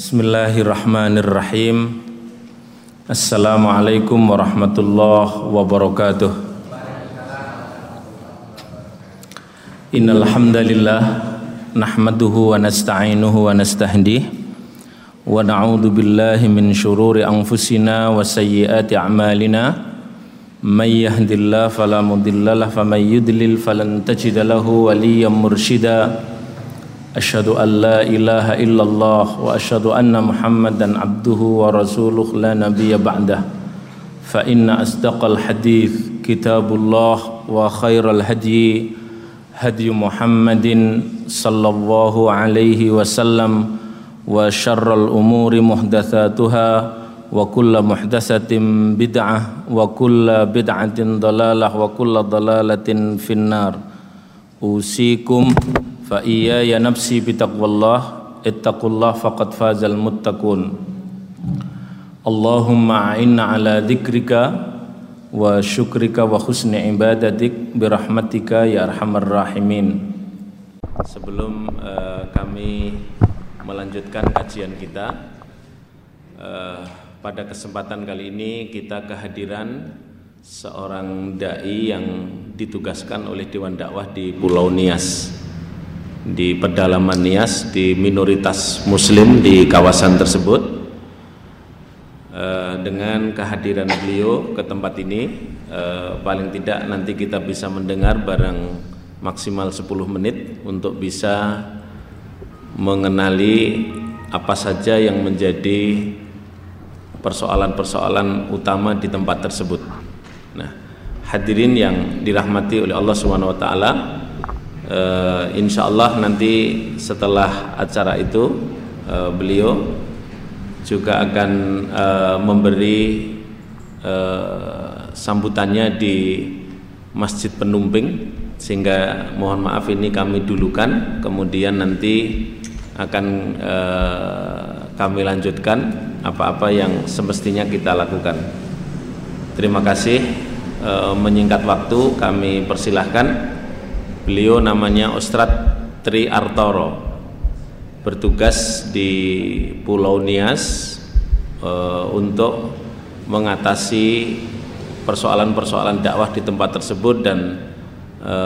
Bismillahirrahmanirrahim. Assalamualaikum warahmatullahi wabarakatuh. Innal hamdalillah nahmaduhu wa nasta'inuhu wa nastahdih. Wa na'udzu billahi min shururi anfusina wa sayyiati a'malina. May yahdihillahu fala mudhillalah wa may yudlil falan tajida lahu waliyyan mursyida Asyhadu an la ilaha illallah wa asyhadu anna Muhammadan abduhu wa rasuluh la nabiyya ba'dah. Fa inna asdaqal hadis kitabullah wa khairal hadyi hadyu Muhammadin sallallahu alaihi wasallam wa syarral umuri muhdatsatuha wa kullu muhdatsatin bid'ah wa kullu bid'atin dalalah wa fa iya ya nafsi bitaqwallah ittaqullah faqad fazal muttaqun. Allahumma a'inna ala dzikrika wa syukrika wa husni ibadatik birahmatika ya arhamar rahimin. Sebelum uh, kami melanjutkan kajian kita uh, pada kesempatan kali ini kita kehadiran seorang dai yang ditugaskan oleh Dewan Dakwah di Pulau Nias di pedalaman Nias di minoritas muslim di kawasan tersebut eh, dengan kehadiran beliau ke tempat ini eh, paling tidak nanti kita bisa mendengar barang maksimal 10 menit untuk bisa mengenali apa saja yang menjadi persoalan-persoalan utama di tempat tersebut. Nah, hadirin yang dirahmati oleh Allah Subhanahu wa taala, uh, insya Allah nanti setelah acara itu uh, beliau juga akan uh, memberi uh, sambutannya di Masjid Penumping. Sehingga mohon maaf ini kami dulukan kemudian nanti akan uh, kami lanjutkan apa-apa yang semestinya kita lakukan. Terima kasih. Uh, menyingkat waktu kami persilahkan Beliau namanya Ustadz Tri Artoro bertugas di Pulau Nias e, untuk mengatasi persoalan-persoalan dakwah di tempat tersebut dan e,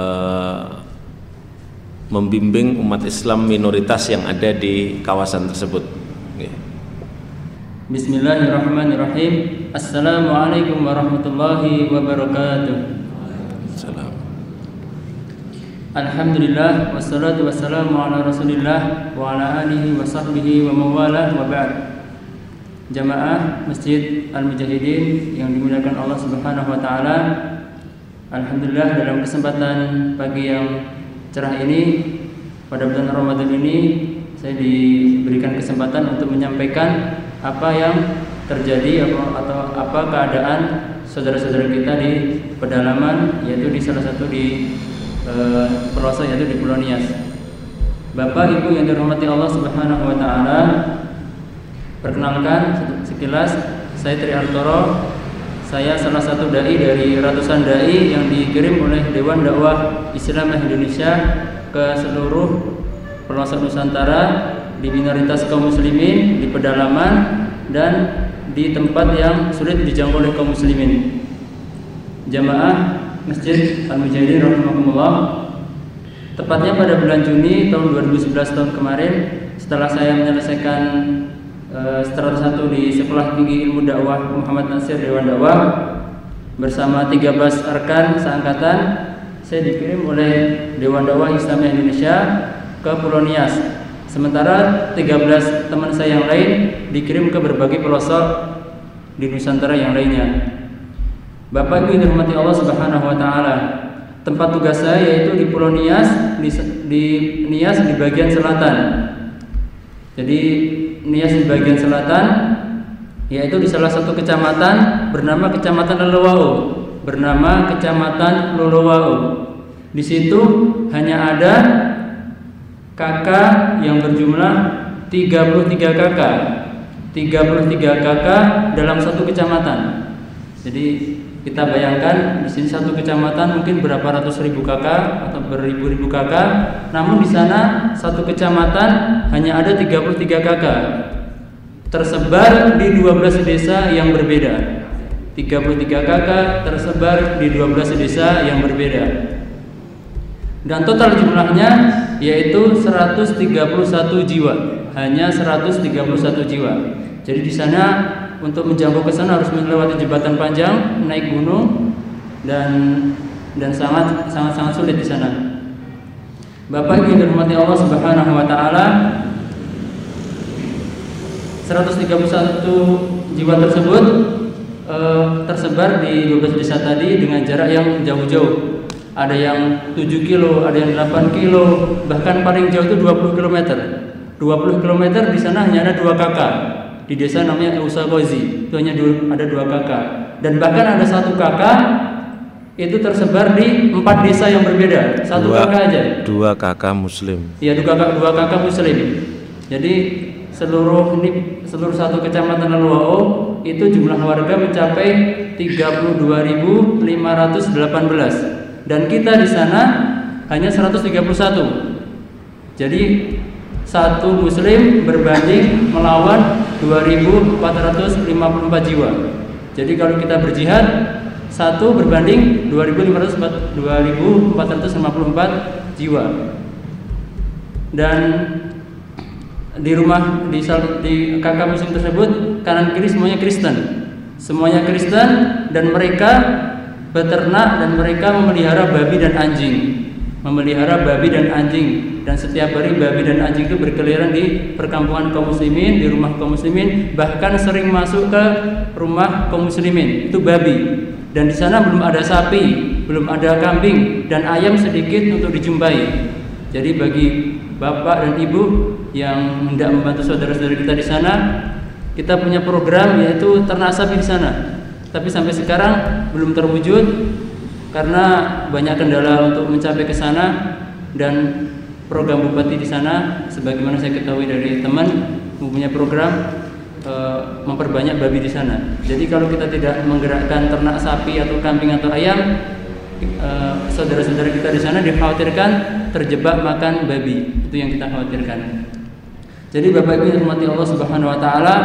membimbing umat Islam minoritas yang ada di kawasan tersebut. Bismillahirrahmanirrahim. Assalamualaikum warahmatullahi wabarakatuh. Alhamdulillah wassalatu wassalamu ala Rasulillah wa ala alihi wa sahbihi wa mawalah wa ba'd. Jamaah Masjid Al-Mujahidin yang dimuliakan Allah Subhanahu wa taala. Alhamdulillah dalam kesempatan pagi yang cerah ini pada bulan Ramadan ini saya diberikan kesempatan untuk menyampaikan apa yang terjadi atau apa keadaan saudara-saudara kita di pedalaman yaitu di salah satu di eh, pelosok yaitu di Pulau Nias. Bapak Ibu yang dirahmati Allah Subhanahu wa taala, perkenalkan sekilas saya Tri Artoro. Saya salah satu dai dari ratusan dai yang dikirim oleh Dewan Dakwah Islam Indonesia ke seluruh pelosok Nusantara di minoritas kaum muslimin di pedalaman dan di tempat yang sulit dijangkau oleh kaum muslimin. Jamaah Masjid Al-Mujahidin rahimahumullah tepatnya pada bulan Juni tahun 2011 tahun kemarin setelah saya menyelesaikan uh, satu di Sekolah Tinggi Ilmu Dakwah Muhammad Nasir Dewan Dakwah bersama 13 rekan seangkatan saya dikirim oleh Dewan Dakwah Islam Indonesia ke Pulau Nias. Sementara 13 teman saya yang lain dikirim ke berbagai pelosok di Nusantara yang lainnya Bapak Ibu yang dirahmati Allah Subhanahu wa taala. Tempat tugas saya yaitu di Pulau Nias di, di Nias di bagian selatan. Jadi Nias di bagian selatan yaitu di salah satu kecamatan bernama Kecamatan Lelowau, bernama Kecamatan Lelowau. Di situ hanya ada kakak yang berjumlah 33 kakak. 33 kakak dalam satu kecamatan. Jadi kita bayangkan di sini satu kecamatan mungkin berapa ratus ribu kakak atau beribu-ribu kakak, namun di sana satu kecamatan hanya ada 33 kakak. tersebar di 12 desa yang berbeda. 33 kakak tersebar di 12 desa yang berbeda. Dan total jumlahnya yaitu 131 jiwa, hanya 131 jiwa. Jadi di sana untuk menjangkau ke sana harus melewati jembatan panjang, naik gunung dan dan sangat sangat sangat sulit di sana. Bapak Ibu dirahmati Allah Subhanahu wa taala, 131 jiwa tersebut eh, tersebar di 12 desa tadi dengan jarak yang jauh-jauh. Ada yang 7 kilo, ada yang 8 kilo, bahkan paling jauh itu 20 km. 20 km di sana hanya ada dua kakak. Di desa namanya Usa Gozi, itu hanya ada dua kakak. Dan bahkan ada satu kakak itu tersebar di empat desa yang berbeda. Satu dua, kakak aja. Dua kakak muslim. Iya, dua kakak dua kakak muslim. Jadi seluruh ini seluruh satu kecamatan Laluao itu jumlah warga mencapai 32.518 dan kita di sana hanya 131. Jadi satu muslim berbanding melawan 2.454 jiwa. Jadi kalau kita berjihad satu berbanding 2.454 jiwa. Dan di rumah di, di kakak muslim tersebut kanan kiri semuanya Kristen semuanya Kristen dan mereka beternak dan mereka memelihara babi dan anjing memelihara babi dan anjing. Dan setiap hari babi dan anjing itu berkeliaran di perkampungan kaum muslimin di rumah kaum muslimin bahkan sering masuk ke rumah kaum muslimin. Itu babi. Dan di sana belum ada sapi belum ada kambing dan ayam sedikit untuk dijumpai. Jadi bagi bapak dan ibu yang hendak membantu saudara-saudara kita di sana, kita punya program yaitu ternak sapi di sana. Tapi sampai sekarang belum terwujud karena banyak kendala untuk mencapai ke sana dan program bupati di sana sebagaimana saya ketahui dari teman mempunyai program e, memperbanyak babi di sana. Jadi kalau kita tidak menggerakkan ternak sapi atau kambing atau ayam, Eh, saudara-saudara kita di sana dikhawatirkan terjebak makan babi. Itu yang kita khawatirkan. Jadi Bapak Ibu yang Allah Subhanahu wa taala,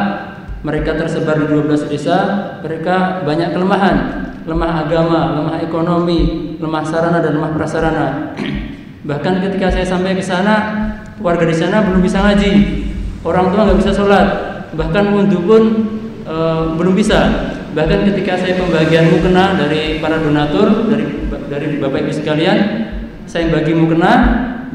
mereka tersebar di 12 desa, mereka banyak kelemahan, lemah agama, lemah ekonomi, lemah sarana dan lemah prasarana. Bahkan ketika saya sampai ke sana, warga di sana belum bisa ngaji, orang tua nggak bisa sholat, bahkan wudhu pun e, belum bisa. Bahkan ketika saya pembagian mukena dari para donatur, dari dari Bapak Ibu sekalian, saya bagi mukena,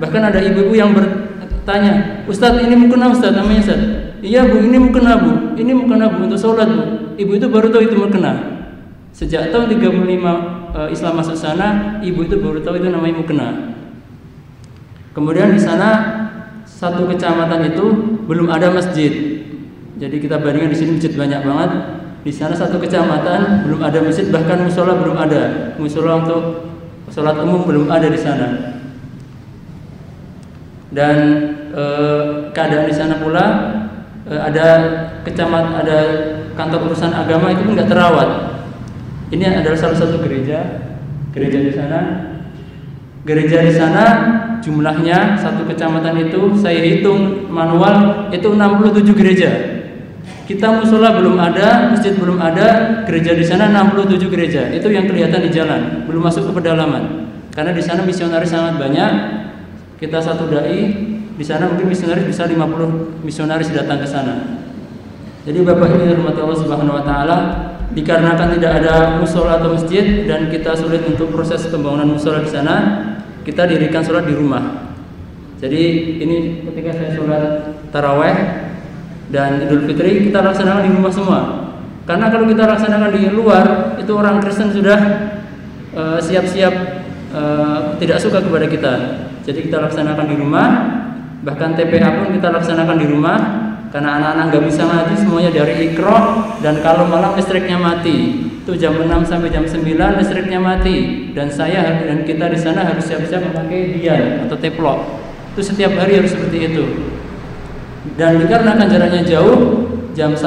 bahkan ada ibu-ibu yang bertanya, Ustadz ini mukena Ustadz namanya Ustadz. Iya bu, ini mukena bu, ini mukena bu untuk sholat bu. Ibu itu baru tahu itu mukena. Sejak tahun 35 uh, Islam masuk sana, ibu itu baru tahu itu namanya mukena. Kemudian di sana satu kecamatan itu belum ada masjid. Jadi kita bandingkan di sini masjid banyak banget, di sana satu kecamatan belum ada masjid bahkan musola belum ada musola untuk sholat umum belum ada di sana dan e, keadaan di sana pula e, ada kecamat ada kantor urusan agama itu pun nggak terawat ini adalah salah satu gereja gereja di sana gereja di sana jumlahnya satu kecamatan itu saya hitung manual itu 67 gereja kita musola belum ada, masjid belum ada, gereja di sana 67 gereja. Itu yang kelihatan di jalan, belum masuk ke pedalaman. Karena di sana misionaris sangat banyak. Kita satu dai, di sana mungkin misionaris bisa 50 misionaris datang ke sana. Jadi Bapak Ibu hormati Allah Subhanahu wa taala, dikarenakan tidak ada musola atau masjid dan kita sulit untuk proses pembangunan musola di sana, kita dirikan sholat di rumah. Jadi ini ketika saya sholat taraweh dan Idul Fitri kita laksanakan di rumah semua. Karena kalau kita laksanakan di luar, itu orang Kristen sudah eh, siap-siap uh, tidak suka kepada kita. Jadi kita laksanakan di rumah, bahkan TPA pun kita laksanakan di rumah karena anak-anak nggak bisa ngaji semuanya dari ikro dan kalau malam listriknya mati itu jam 6 sampai jam 9 listriknya mati. Dan saya dan kita di sana harus siap-siap memakai dian atau teplok. Itu setiap hari harus seperti itu. Dan dikarenakan jaraknya jauh jam 1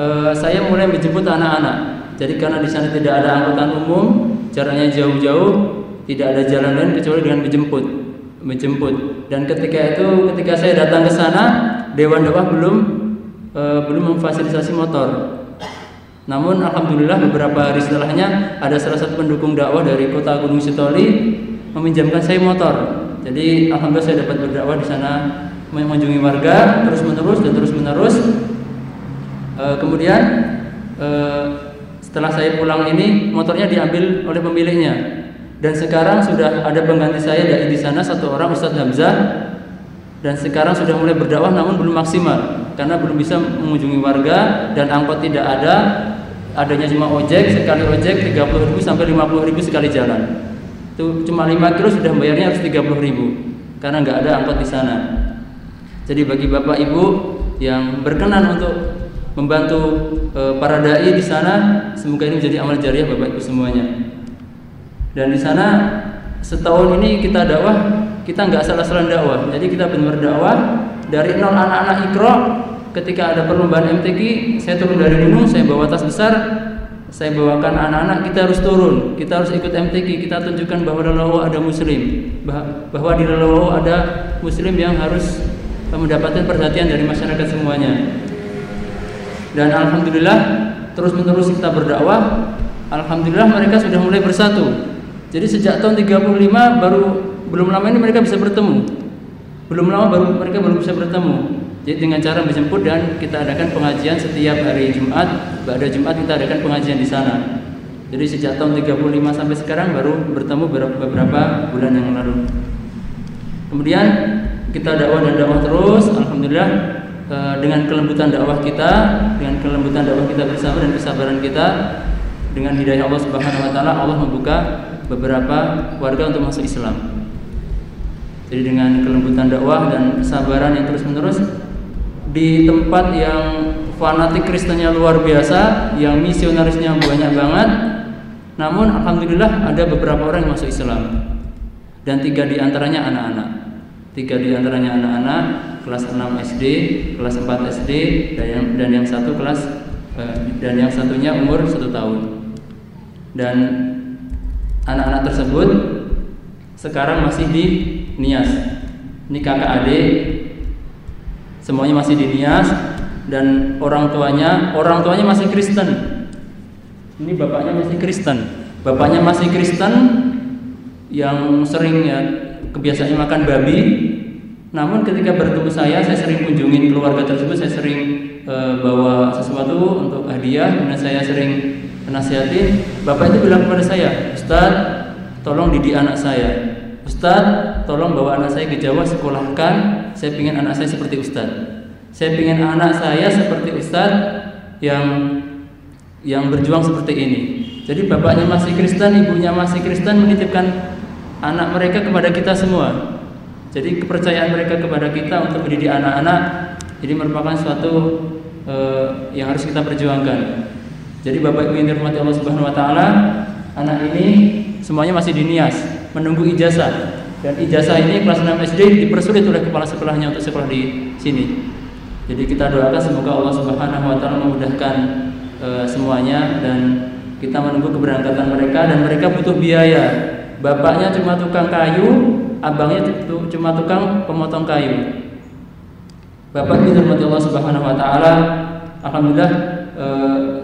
eh, saya mulai menjemput anak-anak. Jadi karena di sana tidak ada angkutan umum jaraknya jauh-jauh tidak ada jalan lain kecuali dengan menjemput menjemput. Dan ketika itu ketika saya datang ke sana dewan doa belum e, belum memfasilitasi motor. Namun alhamdulillah beberapa hari setelahnya ada salah satu pendukung dakwah dari kota Gunung Sitoli meminjamkan saya motor. Jadi alhamdulillah saya dapat berdakwah di sana mengunjungi warga terus menerus dan terus menerus. E, kemudian e, setelah saya pulang ini motornya diambil oleh pemiliknya dan sekarang sudah ada pengganti saya dari di sana satu orang Ustadz Hamzah dan sekarang sudah mulai berdakwah namun belum maksimal. Karena belum bisa mengunjungi warga dan angkot tidak ada. Adanya cuma ojek sekali ojek 30 ribu sampai 50 ribu sekali jalan. Itu cuma 5 kilo sudah bayarnya harus 30 ribu. Karena nggak ada angkot di sana. Jadi bagi bapak ibu yang berkenan untuk membantu e, para dai di sana semoga ini menjadi amal jariah bapak ibu semuanya. Dan di sana setahun ini kita dakwah kita nggak salah-salah dakwah. Jadi kita benar dakwah. Dari nol anak-anak ikro ketika ada perlombaan MTQ saya turun dari gunung saya bawa tas besar saya bawakan anak-anak kita harus turun. Kita harus ikut MTQ kita tunjukkan bahwa di Lawo ada muslim. Bahwa di Lawo ada muslim yang harus mendapatkan perhatian dari masyarakat semuanya. Dan alhamdulillah terus menerus kita berdakwah. Alhamdulillah mereka sudah mulai bersatu. Jadi sejak tahun 35 baru belum lama ini mereka bisa bertemu belum lama baru mereka baru bisa bertemu jadi dengan cara menjemput dan kita adakan pengajian setiap hari Jumat, pada Jumat kita adakan pengajian di sana. Jadi sejak tahun 35 sampai sekarang baru bertemu beberapa bulan yang lalu. Kemudian kita dakwah dan dakwah terus, alhamdulillah eh, dengan kelembutan dakwah kita, dengan kelembutan dakwah kita bersama dan kesabaran kita dengan hidayah Allah Subhanahu wa taala Allah membuka beberapa warga untuk masuk Islam. Jadi dengan kelembutan dakwah dan kesabaran yang terus-menerus di tempat yang fanatik Kristennya luar biasa, yang misionarisnya banyak banget. Namun alhamdulillah ada beberapa orang yang masuk Islam. Dan tiga di antaranya anak-anak. Tiga di antaranya anak-anak kelas 6 SD, kelas 4 SD, dan yang dan yang satu kelas eh, dan yang satunya umur satu tahun. Dan anak-anak tersebut sekarang masih di Nias. Ini kakak adik. Semuanya masih di Nias. Dan orang tuanya orang tuanya masih Kristen. Ini bapaknya masih Kristen. Bapaknya masih Kristen yang sering ya kebiasaannya makan babi. Namun ketika bertemu saya saya sering kunjungin keluarga tersebut. Saya sering e, bawa sesuatu untuk hadiah. Dan saya sering menasihatin bapak itu bilang kepada saya Ustadz tolong didik anak saya. Ustadz, tolong bawa anak saya ke Jawa sekolahkan. Saya ingin anak saya seperti Ustadz. Saya ingin anak saya seperti Ustadz yang yang berjuang seperti ini. Jadi bapaknya masih Kristen, ibunya masih Kristen menitipkan anak mereka kepada kita semua. Jadi kepercayaan mereka kepada kita untuk mendidik anak-anak ini merupakan suatu uh, yang harus kita perjuangkan. Jadi Bapak Ibu yang dirahmati Allah Subhanahu wa taala, anak ini semuanya masih di Nias menunggu ijazah dan ijazah ini kelas 6 SD dipersulit oleh kepala sekolahnya untuk sekolah di sini. Jadi kita doakan semoga Allah Subhanahu wa taala memudahkan e, semuanya dan kita menunggu keberangkatan mereka dan mereka butuh biaya. Bapaknya cuma tukang kayu, abangnya cuma tukang pemotong kayu. Bapak dirahmati Allah Subhanahu wa taala, alhamdulillah e,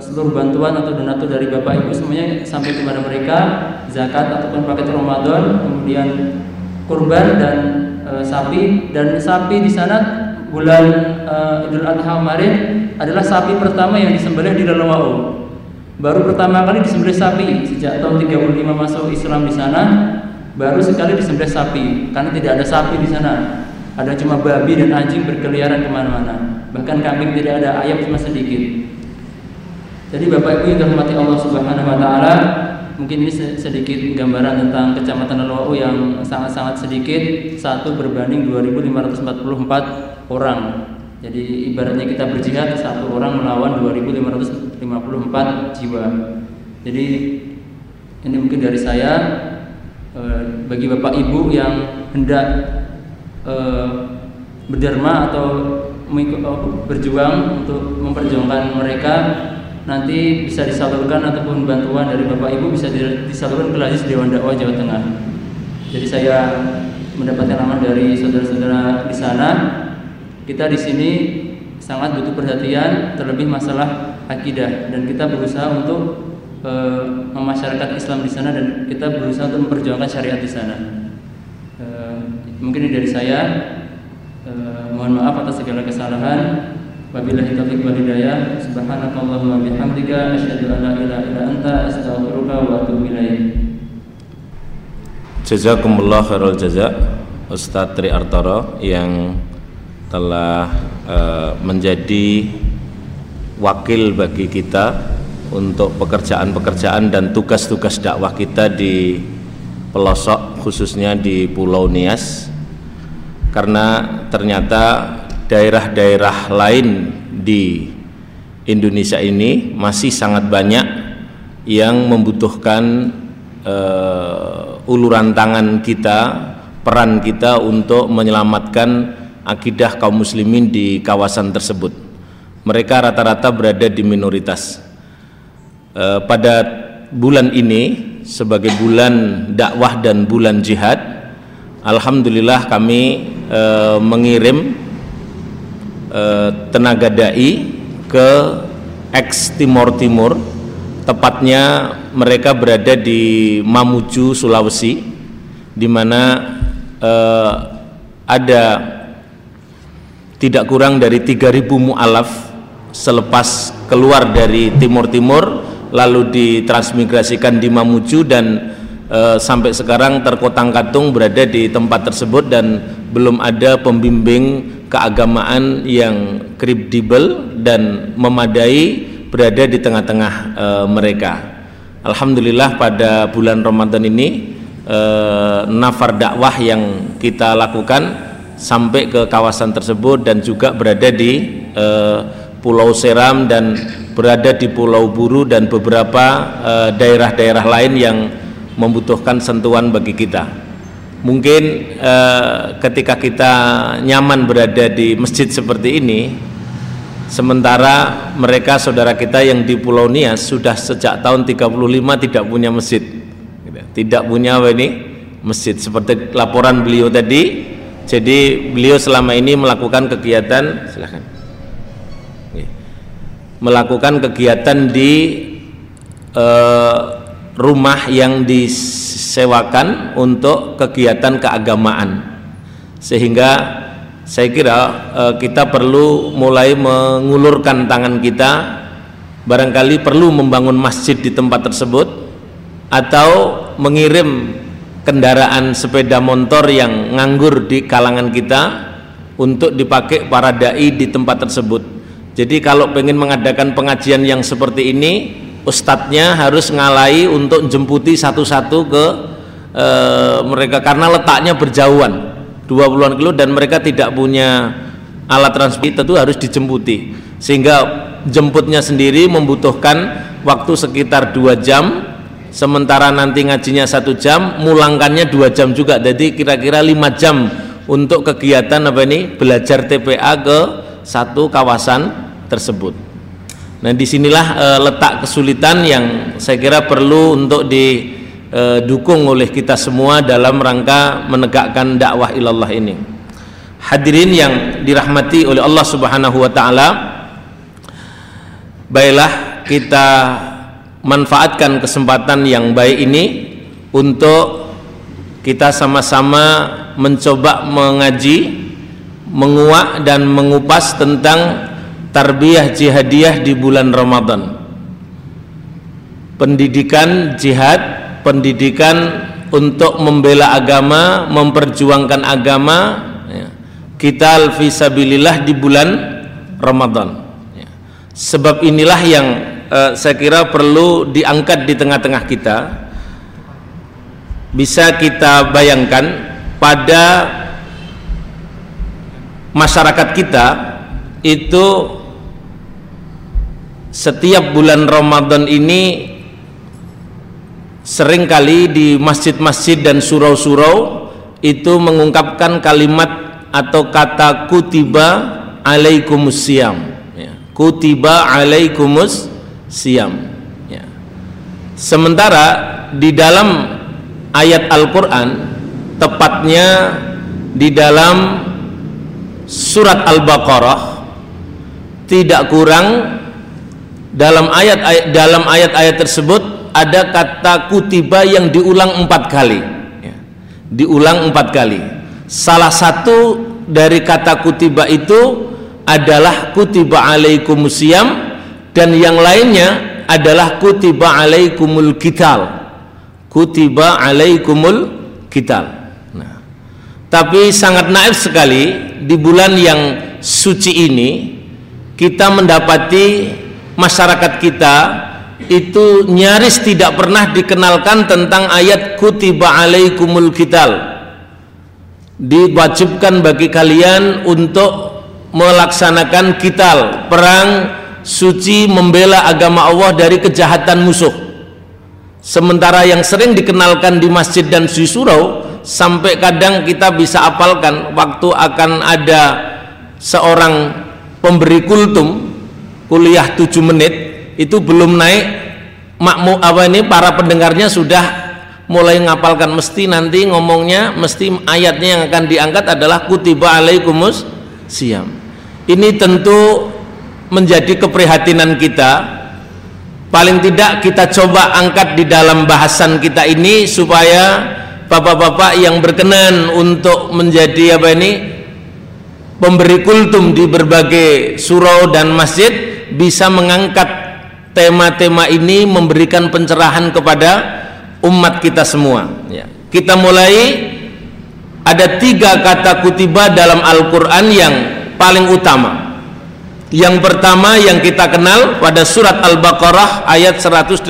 seluruh bantuan atau donatur dari Bapak Ibu semuanya sampai kepada mereka zakat ataupun paket Ramadan kemudian kurban dan e, sapi dan sapi di sana bulan e, Idul Adha kemarin adalah sapi pertama yang disembelih di Lelewau. Baru pertama kali disembelih sapi sejak tahun 35 masuk Islam di sana baru sekali disembelih sapi karena tidak ada sapi di sana. Ada cuma babi dan anjing berkeliaran ke mana-mana. Bahkan kambing tidak ada, ayam cuma sedikit. Jadi Bapak Ibu yang dirahmati Allah Subhanahu wa taala, mungkin ini sedikit gambaran tentang Kecamatan Lelowau yang sangat-sangat sedikit, satu berbanding 2544 orang. Jadi ibaratnya kita berjihad satu orang melawan 2554 jiwa. Jadi ini mungkin dari saya eh, bagi Bapak Ibu yang hendak eh, berderma atau berjuang untuk memperjuangkan mereka nanti bisa disalurkan ataupun bantuan dari Bapak Ibu bisa disalurkan ke Lajis Dewan Dakwah Jawa Tengah. Jadi saya mendapatkan amanah dari saudara-saudara di sana. Kita di sini sangat butuh perhatian terlebih masalah akidah dan kita berusaha untuk e, memasyarakat Islam di sana dan kita berusaha untuk memperjuangkan syariat di sana. E, mungkin dari saya. E, mohon maaf atas segala kesalahan. Wabillahi taufiq wal hidayah. Subhanakallahumma bihamdika asyhadu an la ilaha illa anta astaghfiruka wa atubu ilaik. Jazakumullah khairul jazak Ustadz Tri Artoro yang telah uh, menjadi wakil bagi kita untuk pekerjaan-pekerjaan dan tugas-tugas dakwah kita di pelosok khususnya di Pulau Nias karena ternyata daerah-daerah lain di Indonesia ini masih sangat banyak yang membutuhkan uh, uluran tangan kita, peran kita untuk menyelamatkan akidah kaum muslimin di kawasan tersebut. Mereka rata-rata berada di minoritas. Uh, pada bulan ini sebagai bulan dakwah dan bulan jihad, alhamdulillah kami uh, mengirim Eh, tenaga dai ke ex Timor Timur. Tepatnya mereka berada di Mamuju Sulawesi di mana eh, ada tidak kurang dari 3000 mualaf selepas keluar dari Timur Timur lalu ditransmigrasikan di Mamuju dan e, sampai sekarang terkotang-katung berada di tempat tersebut dan belum ada pembimbing keagamaan yang kredibel dan memadai berada di tengah-tengah e, mereka. Alhamdulillah pada bulan Ramadan ini e, nafar dakwah yang kita lakukan sampai ke kawasan tersebut dan juga berada di e, Pulau Seram dan berada di Pulau Buru dan beberapa daerah-daerah lain yang membutuhkan sentuhan bagi kita mungkin eh, ketika kita nyaman berada di masjid seperti ini sementara mereka saudara kita yang di Pulau Nias sudah sejak tahun 35 tidak punya masjid. Tidak punya apa ini masjid. Seperti laporan beliau tadi jadi beliau selama ini melakukan kegiatan silahkan melakukan kegiatan di eh, rumah yang di sewakan untuk kegiatan keagamaan. Sehingga saya kira e, kita perlu mulai mengulurkan tangan kita barangkali perlu membangun masjid di tempat tersebut atau mengirim kendaraan sepeda motor yang nganggur di kalangan kita untuk dipakai para dai di tempat tersebut. Jadi kalau ingin mengadakan pengajian yang seperti ini ustadznya harus ngalai untuk jemputi satu-satu ke e, mereka karena letaknya berjauhan 20-an kilo dan mereka tidak punya alat transportasi tentu harus dijemputi. Sehingga jemputnya sendiri membutuhkan waktu sekitar dua jam sementara nanti ngajinya satu jam mulangkannya dua jam juga. Jadi kira-kira lima jam untuk kegiatan apa ini? Belajar TPA ke satu kawasan tersebut Nah di sinilah e, letak kesulitan yang saya kira perlu untuk didukung oleh kita semua dalam rangka menegakkan dakwah ilallah ini. Hadirin yang dirahmati oleh Allah Subhanahu wa taala, baiklah kita manfaatkan kesempatan yang baik ini untuk kita sama-sama mencoba mengaji, menguak dan mengupas tentang tarbiyah jihadiyah di bulan Ramadan pendidikan jihad pendidikan untuk membela agama memperjuangkan agama ya. kita alfisabilillah di bulan Ramadan ya. sebab inilah yang eh, saya kira perlu diangkat di tengah-tengah kita bisa kita bayangkan pada masyarakat kita itu setiap bulan Ramadan ini sering kali di masjid-masjid dan surau-surau itu mengungkapkan kalimat atau kata kutiba alaikumus siam ya. kutiba alaikumus siam ya. sementara di dalam ayat Al-Quran tepatnya di dalam surat Al-Baqarah tidak kurang dalam ayat dalam ayat-ayat tersebut ada kata kutiba yang diulang empat kali. Ya. diulang empat kali. Salah satu dari kata kutiba itu adalah kutiba alaikumusiyam dan yang lainnya adalah kutiba alaikumul kital kutiba alaikumul kital nah, tapi sangat naif sekali di bulan yang suci ini kita mendapati masyarakat kita itu nyaris tidak pernah dikenalkan tentang ayat kutiba alaikumul kital diwajibkan bagi kalian untuk melaksanakan kital perang suci membela agama Allah dari kejahatan musuh. Sementara yang sering dikenalkan di masjid dan surau sampai kadang kita bisa apalkan waktu akan ada seorang pemberi kultum kuliah 7 menit itu belum naik. Makmu apa ini para pendengarnya sudah mulai ngapalkan. Mesti nanti ngomongnya mesti ayatnya yang akan diangkat adalah kutiba alaikumus siam ini tentu menjadi keprihatinan kita. Paling tidak kita coba angkat di dalam bahasan kita ini supaya bapak-bapak yang berkenan untuk menjadi apa ini pemberi kultum di berbagai surau dan masjid bisa mengangkat tema-tema ini memberikan pencerahan kepada umat kita semua. Ya. kita mulai ada tiga kata kutiba dalam Al-Quran yang paling utama. Yang pertama yang kita kenal pada surat Al-Baqarah ayat 183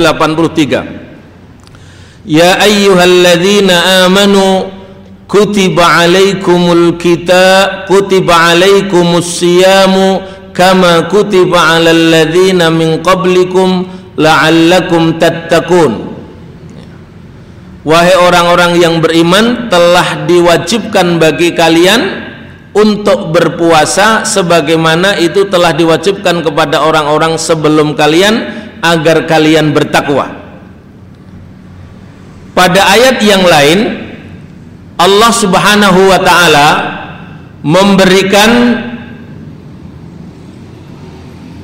Ya ayyuhalladzina amanu kutiba alaikumul kita kutiba alaikumus siyamu kama kutiba alal ladzina min qablikum la'allakum tattaqun Wahai orang-orang yang beriman telah diwajibkan bagi kalian untuk berpuasa sebagaimana itu telah diwajibkan kepada orang-orang sebelum kalian agar kalian bertakwa. Pada ayat yang lain Allah Subhanahu wa taala memberikan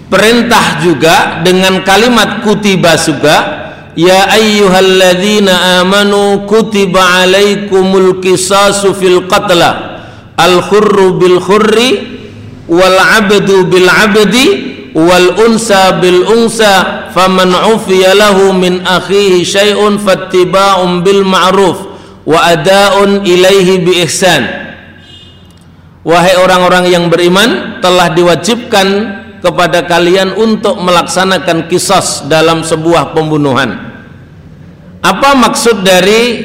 perintah juga dengan kalimat kutiba juga ya ayyuhalladzina amanu kutiba alaikumul qisasu fil qatla al khurru bil khurri wal abdu bil abdi wal unsa bil unsa faman ufiya lahu min akhihi syai'un fattiba'un bil ma'ruf wa ada'un ilaihi bi ihsan. Wahai orang-orang yang beriman telah diwajibkan kepada kalian untuk melaksanakan kisos dalam sebuah pembunuhan. Apa maksud dari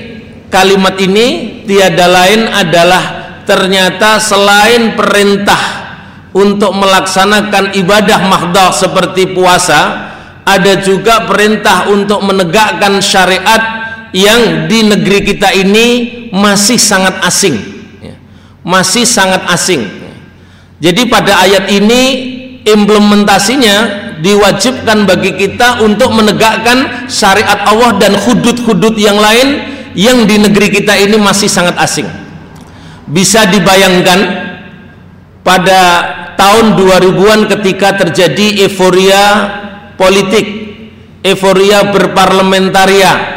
kalimat ini? Tiada lain adalah ternyata selain perintah untuk melaksanakan ibadah mahdah seperti puasa ada juga perintah untuk menegakkan syariat yang di negeri kita ini masih sangat asing. Ya. masih sangat asing. Jadi pada ayat ini implementasinya diwajibkan bagi kita untuk menegakkan syariat Allah dan hudud-hudud yang lain yang di negeri kita ini masih sangat asing bisa dibayangkan pada tahun 2000-an ketika terjadi euforia politik, euforia berparlementaria.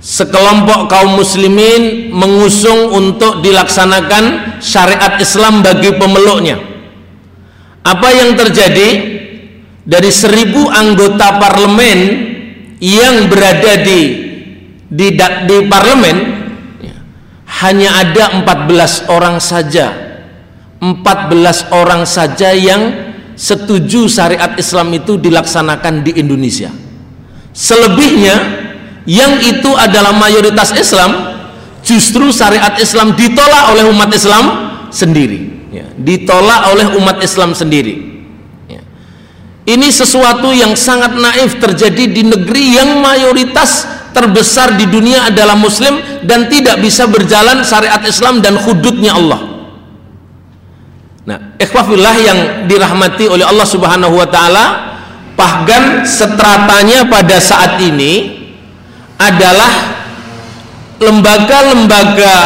Sekelompok kaum muslimin mengusung untuk dilaksanakan syariat Islam bagi pemeluknya. Apa yang terjadi? Dari seribu anggota parlemen yang berada di di, di parlemen hanya ada 14 orang saja. 14 orang saja yang setuju syariat Islam itu dilaksanakan di Indonesia. Selebihnya yang itu adalah mayoritas Islam justru syariat Islam ditolak oleh umat Islam sendiri ya, ditolak oleh umat Islam sendiri ya. ini sesuatu yang sangat naif terjadi di negeri yang mayoritas terbesar di dunia adalah muslim dan tidak bisa berjalan syariat Islam dan hududnya Allah nah ikhwafillah yang dirahmati oleh Allah subhanahu wa ta'ala pahgan setratanya pada saat ini adalah lembaga-lembaga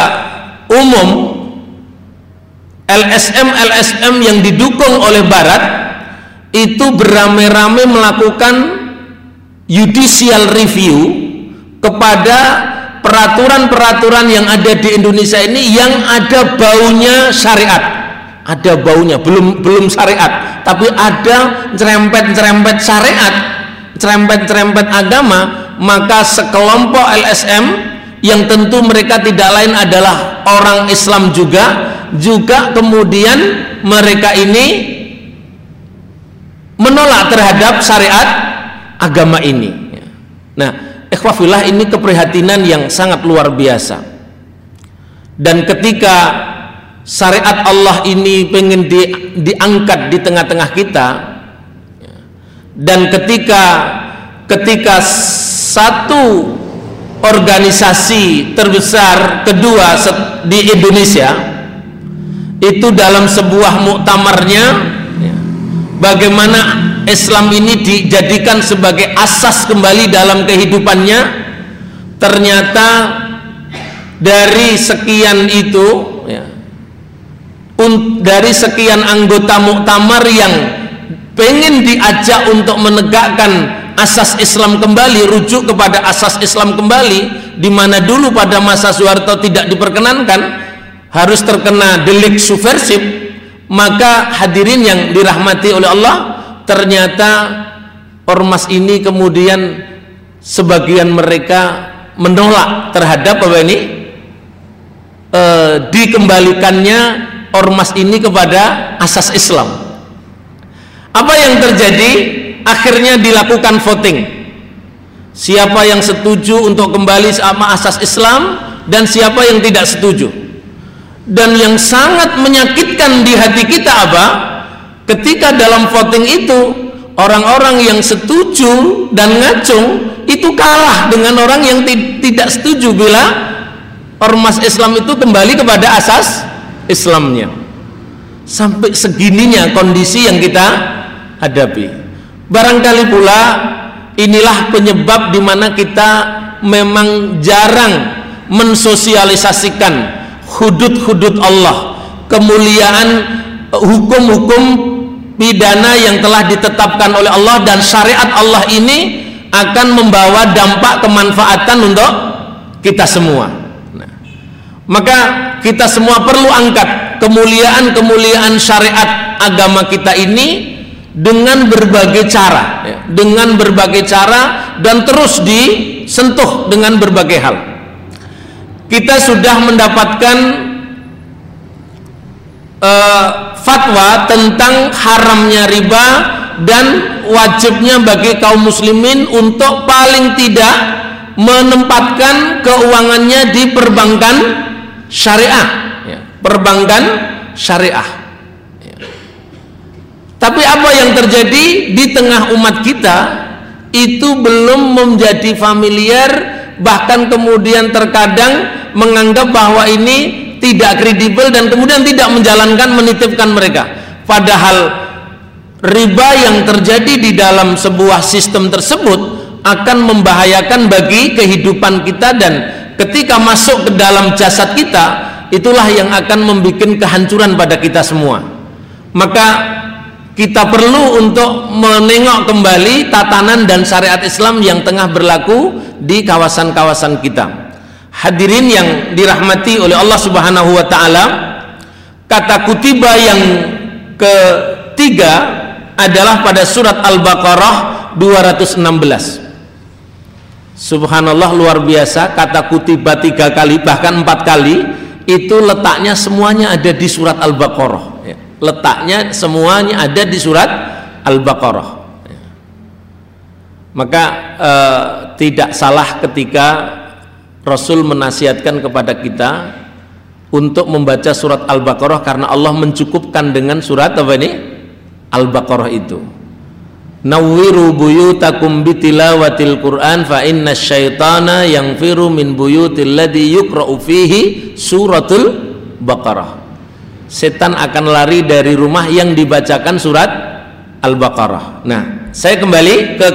umum LSM LSM yang didukung oleh Barat itu beramai-ramai melakukan judicial review kepada peraturan-peraturan yang ada di Indonesia ini yang ada baunya syariat. Ada baunya belum belum syariat tapi ada cerempet-cerempet syariat cerempet-cerempet agama maka sekelompok LSM yang tentu mereka tidak lain adalah orang Islam juga juga kemudian mereka ini menolak terhadap syariat agama ini. Nah, ikhwafillah ini keprihatinan yang sangat luar biasa. Dan ketika syariat Allah ini pengen di, diangkat di tengah-tengah kita, dan ketika ketika satu organisasi terbesar kedua di Indonesia itu dalam sebuah muktamarnya. Ya, bagaimana Islam ini dijadikan sebagai asas kembali dalam kehidupannya? Ternyata dari sekian itu ya, dari sekian anggota muktamar yang pengen diajak untuk menegakkan asas Islam kembali rujuk kepada asas Islam kembali di mana dulu pada masa Soeharto tidak diperkenankan harus terkena delik subversif maka hadirin yang dirahmati oleh Allah ternyata ormas ini kemudian sebagian mereka menolak terhadap apa ini e, dikembalikannya ormas ini kepada asas Islam. Apa yang terjadi? Akhirnya dilakukan voting. Siapa yang setuju untuk kembali sama asas Islam dan siapa yang tidak setuju dan yang sangat menyakitkan di hati kita apa ketika dalam voting itu orang-orang yang setuju dan ngacung itu kalah dengan orang yang tidak setuju bila ormas Islam itu kembali kepada asas Islamnya. Sampai segininya kondisi yang kita hadapi. Barangkali pula inilah penyebab di mana kita memang jarang mensosialisasikan hudud-hudud Allah kemuliaan eh, hukum-hukum pidana yang telah ditetapkan oleh Allah dan syariat Allah ini akan membawa dampak kemanfaatan untuk kita semua. Nah, maka kita semua perlu angkat kemuliaan-kemuliaan syariat agama kita ini dengan berbagai cara ya, dengan berbagai cara dan terus disentuh dengan berbagai hal kita sudah mendapatkan uh, fatwa tentang haramnya riba dan wajibnya bagi kaum muslimin untuk paling tidak menempatkan keuangannya di perbankan syariah ya, perbankan syariah ya. tapi apa yang terjadi di tengah umat kita itu belum menjadi familiar bahkan kemudian terkadang menganggap bahwa ini tidak kredibel dan kemudian tidak menjalankan menitipkan mereka. Padahal riba yang terjadi di dalam sebuah sistem tersebut akan membahayakan bagi kehidupan kita dan ketika masuk ke dalam jasad kita itulah yang akan membuat kehancuran pada kita semua. Maka kita perlu untuk menengok kembali tatanan dan syariat Islam yang tengah berlaku di kawasan-kawasan kita. Hadirin yang dirahmati oleh Allah Subhanahu wa taala, kata kutiba yang ketiga adalah pada surat Al-Baqarah 216. Subhanallah luar biasa kata kutiba tiga kali bahkan empat kali itu letaknya semuanya ada di surat Al-Baqarah letaknya semuanya ada di surat Al-Baqarah maka eh, tidak salah ketika Rasul menasihatkan kepada kita untuk membaca surat Al-Baqarah karena Allah mencukupkan dengan surat apa ini? Al-Baqarah itu. Nawwiru buyutakum bitilawatil Qur'an fa inna syaitana yang firu min buyutil ladhi yukra'u fihi suratul Baqarah setan akan lari dari rumah yang dibacakan surat Al-Baqarah. Nah, saya kembali ke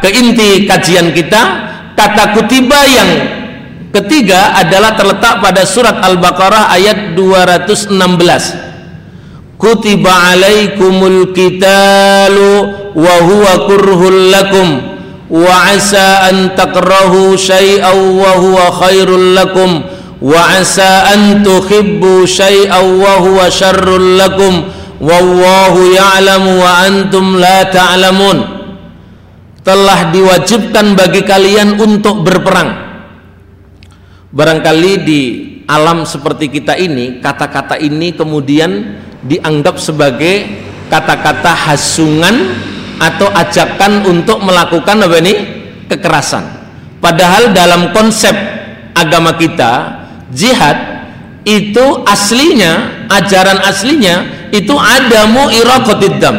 ke inti kajian kita. Kata kutiba yang ketiga adalah terletak pada surat Al-Baqarah ayat 216. kutiba alaikumul qitalu wa huwa kurhul lakum wa asa an takrahu syai'aw wa huwa khairul lakum wa asa an tuhibbu syai'aw wa huwa syarrul wa antum la ta'lamun. Telah diwajibkan bagi kalian untuk berperang. Barangkali di alam seperti kita ini kata-kata ini kemudian dianggap sebagai kata-kata hasungan atau ajakan untuk melakukan apa ini? Kekerasan. Padahal dalam konsep agama kita jihad itu aslinya ajaran aslinya itu ada iraqatiddam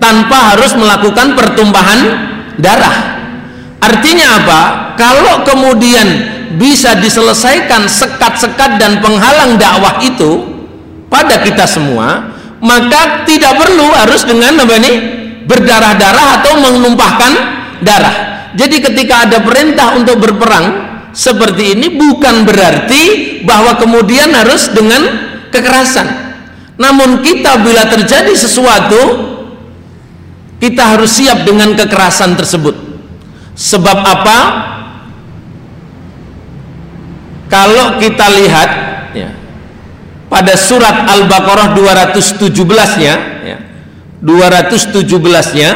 tanpa harus melakukan pertumpahan darah. Artinya apa? Kalau kemudian bisa diselesaikan sekat-sekat dan penghalang dakwah itu pada kita semua maka tidak perlu harus dengan apa ini? Berdarah-darah atau menumpahkan darah. Jadi ketika ada perintah untuk berperang seperti ini bukan berarti bahwa kemudian harus dengan kekerasan. Namun kita bila terjadi sesuatu kita harus siap dengan kekerasan tersebut. Sebab apa? Kalau kita lihat ya, pada surat Al-Baqarah 217-nya ya, 217-nya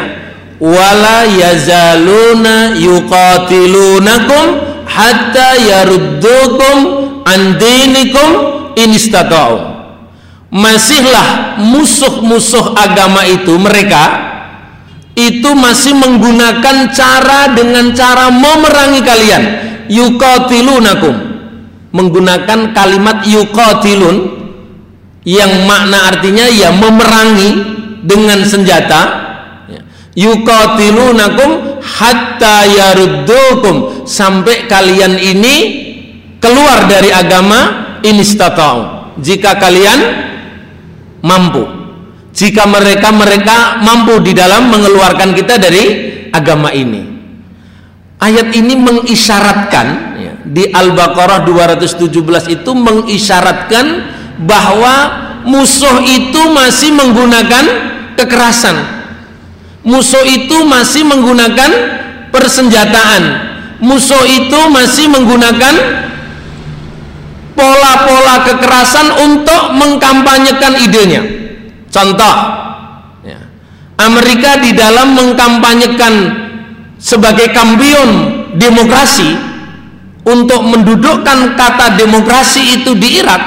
wala yazaluna yuqatilunakum hatta yaruddukum an dinikum inistata'u masihlah musuh-musuh agama itu mereka itu masih menggunakan cara dengan cara memerangi kalian. Yuqatilunakum. Menggunakan kalimat yuqatilun yang makna artinya ya memerangi dengan senjata. Ya. yuqatilunakum hatta yaruddukum. Sampai kalian ini keluar dari agama inistata'u jika kalian mampu. Jika mereka mereka mampu di dalam mengeluarkan kita dari agama ini. Ayat ini mengisyaratkan ya, di Al-Baqarah 217 itu mengisyaratkan bahwa musuh itu masih menggunakan kekerasan musuh itu masih menggunakan persenjataan. Musuh itu masih menggunakan pola-pola kekerasan untuk mengkampanyekan idenya. Contoh ya, Amerika di dalam mengkampanyekan sebagai kampion demokrasi untuk mendudukkan kata demokrasi itu di Irak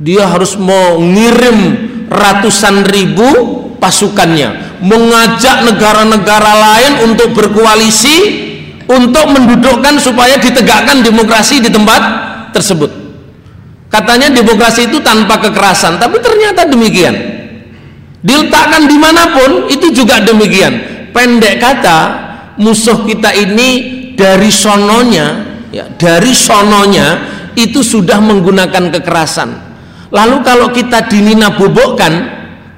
dia harus mengirim ratusan ribu pasukannya mengajak negara-negara lain untuk berkoalisi untuk mendudukkan supaya ditegakkan demokrasi di tempat tersebut. Katanya demokrasi itu tanpa kekerasan tapi ternyata demikian. Diletakkan di mana pun itu juga demikian. Pendek kata musuh kita ini dari sononya ya dari sononya itu sudah menggunakan kekerasan. Lalu kalau kita dinina bobokkan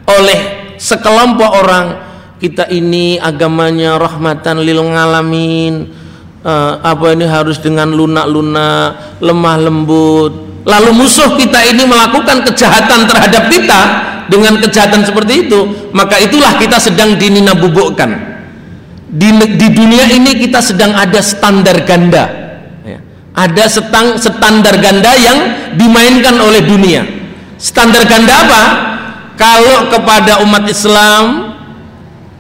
oleh sekelompok orang kita ini agamanya rahmatan lil ngalamin uh, apa ini harus dengan lunak-lunak lemah lembut. Lalu musuh kita ini melakukan kejahatan terhadap kita dengan kejahatan seperti itu maka itulah kita sedang dinina bubukkan di, di dunia ini kita sedang ada standar ganda. Ya. ada setang, standar ganda yang dimainkan oleh dunia. Standar ganda apa kalau kepada umat Islam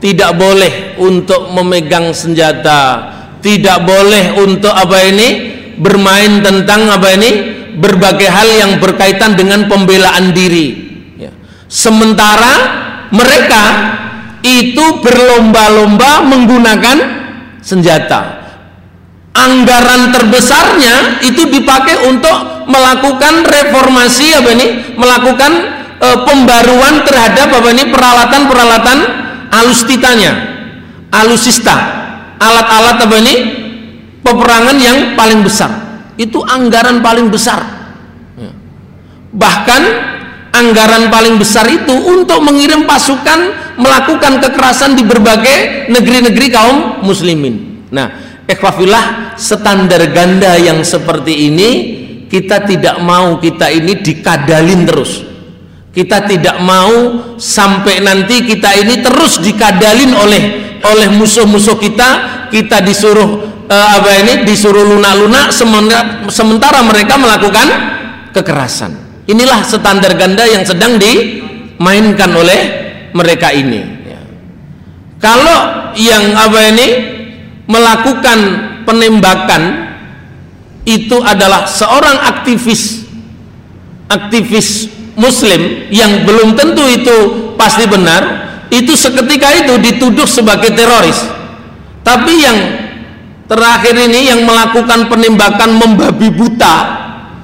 tidak boleh untuk memegang senjata. Tidak boleh untuk apa ini bermain tentang apa ini berbagai hal yang berkaitan dengan pembelaan diri. Ya. sementara mereka itu berlomba-lomba menggunakan senjata. Anggaran terbesarnya itu dipakai untuk melakukan reformasi apa ini melakukan e, pembaruan terhadap apa ini? Peralatan-peralatan alustitanya alusista alat-alat apa ini? Peperangan yang paling besar. Itu anggaran paling besar. Ya. bahkan anggaran paling besar itu untuk mengirim pasukan melakukan kekerasan di berbagai negeri-negeri kaum muslimin. Nah ikhwafillah standar ganda yang seperti ini kita tidak mau kita ini dikadalin terus kita tidak mau sampai nanti kita ini terus dikadalin oleh oleh musuh-musuh kita. Kita disuruh uh, apa ini disuruh lunak-lunak sementara, sementara mereka melakukan kekerasan. Inilah standar ganda yang sedang dimainkan oleh mereka ini. Ya. kalau yang apa ini melakukan penembakan itu adalah seorang aktivis aktivis muslim yang belum tentu itu pasti benar itu seketika itu dituduh sebagai teroris. Tapi yang terakhir ini yang melakukan penembakan membabi buta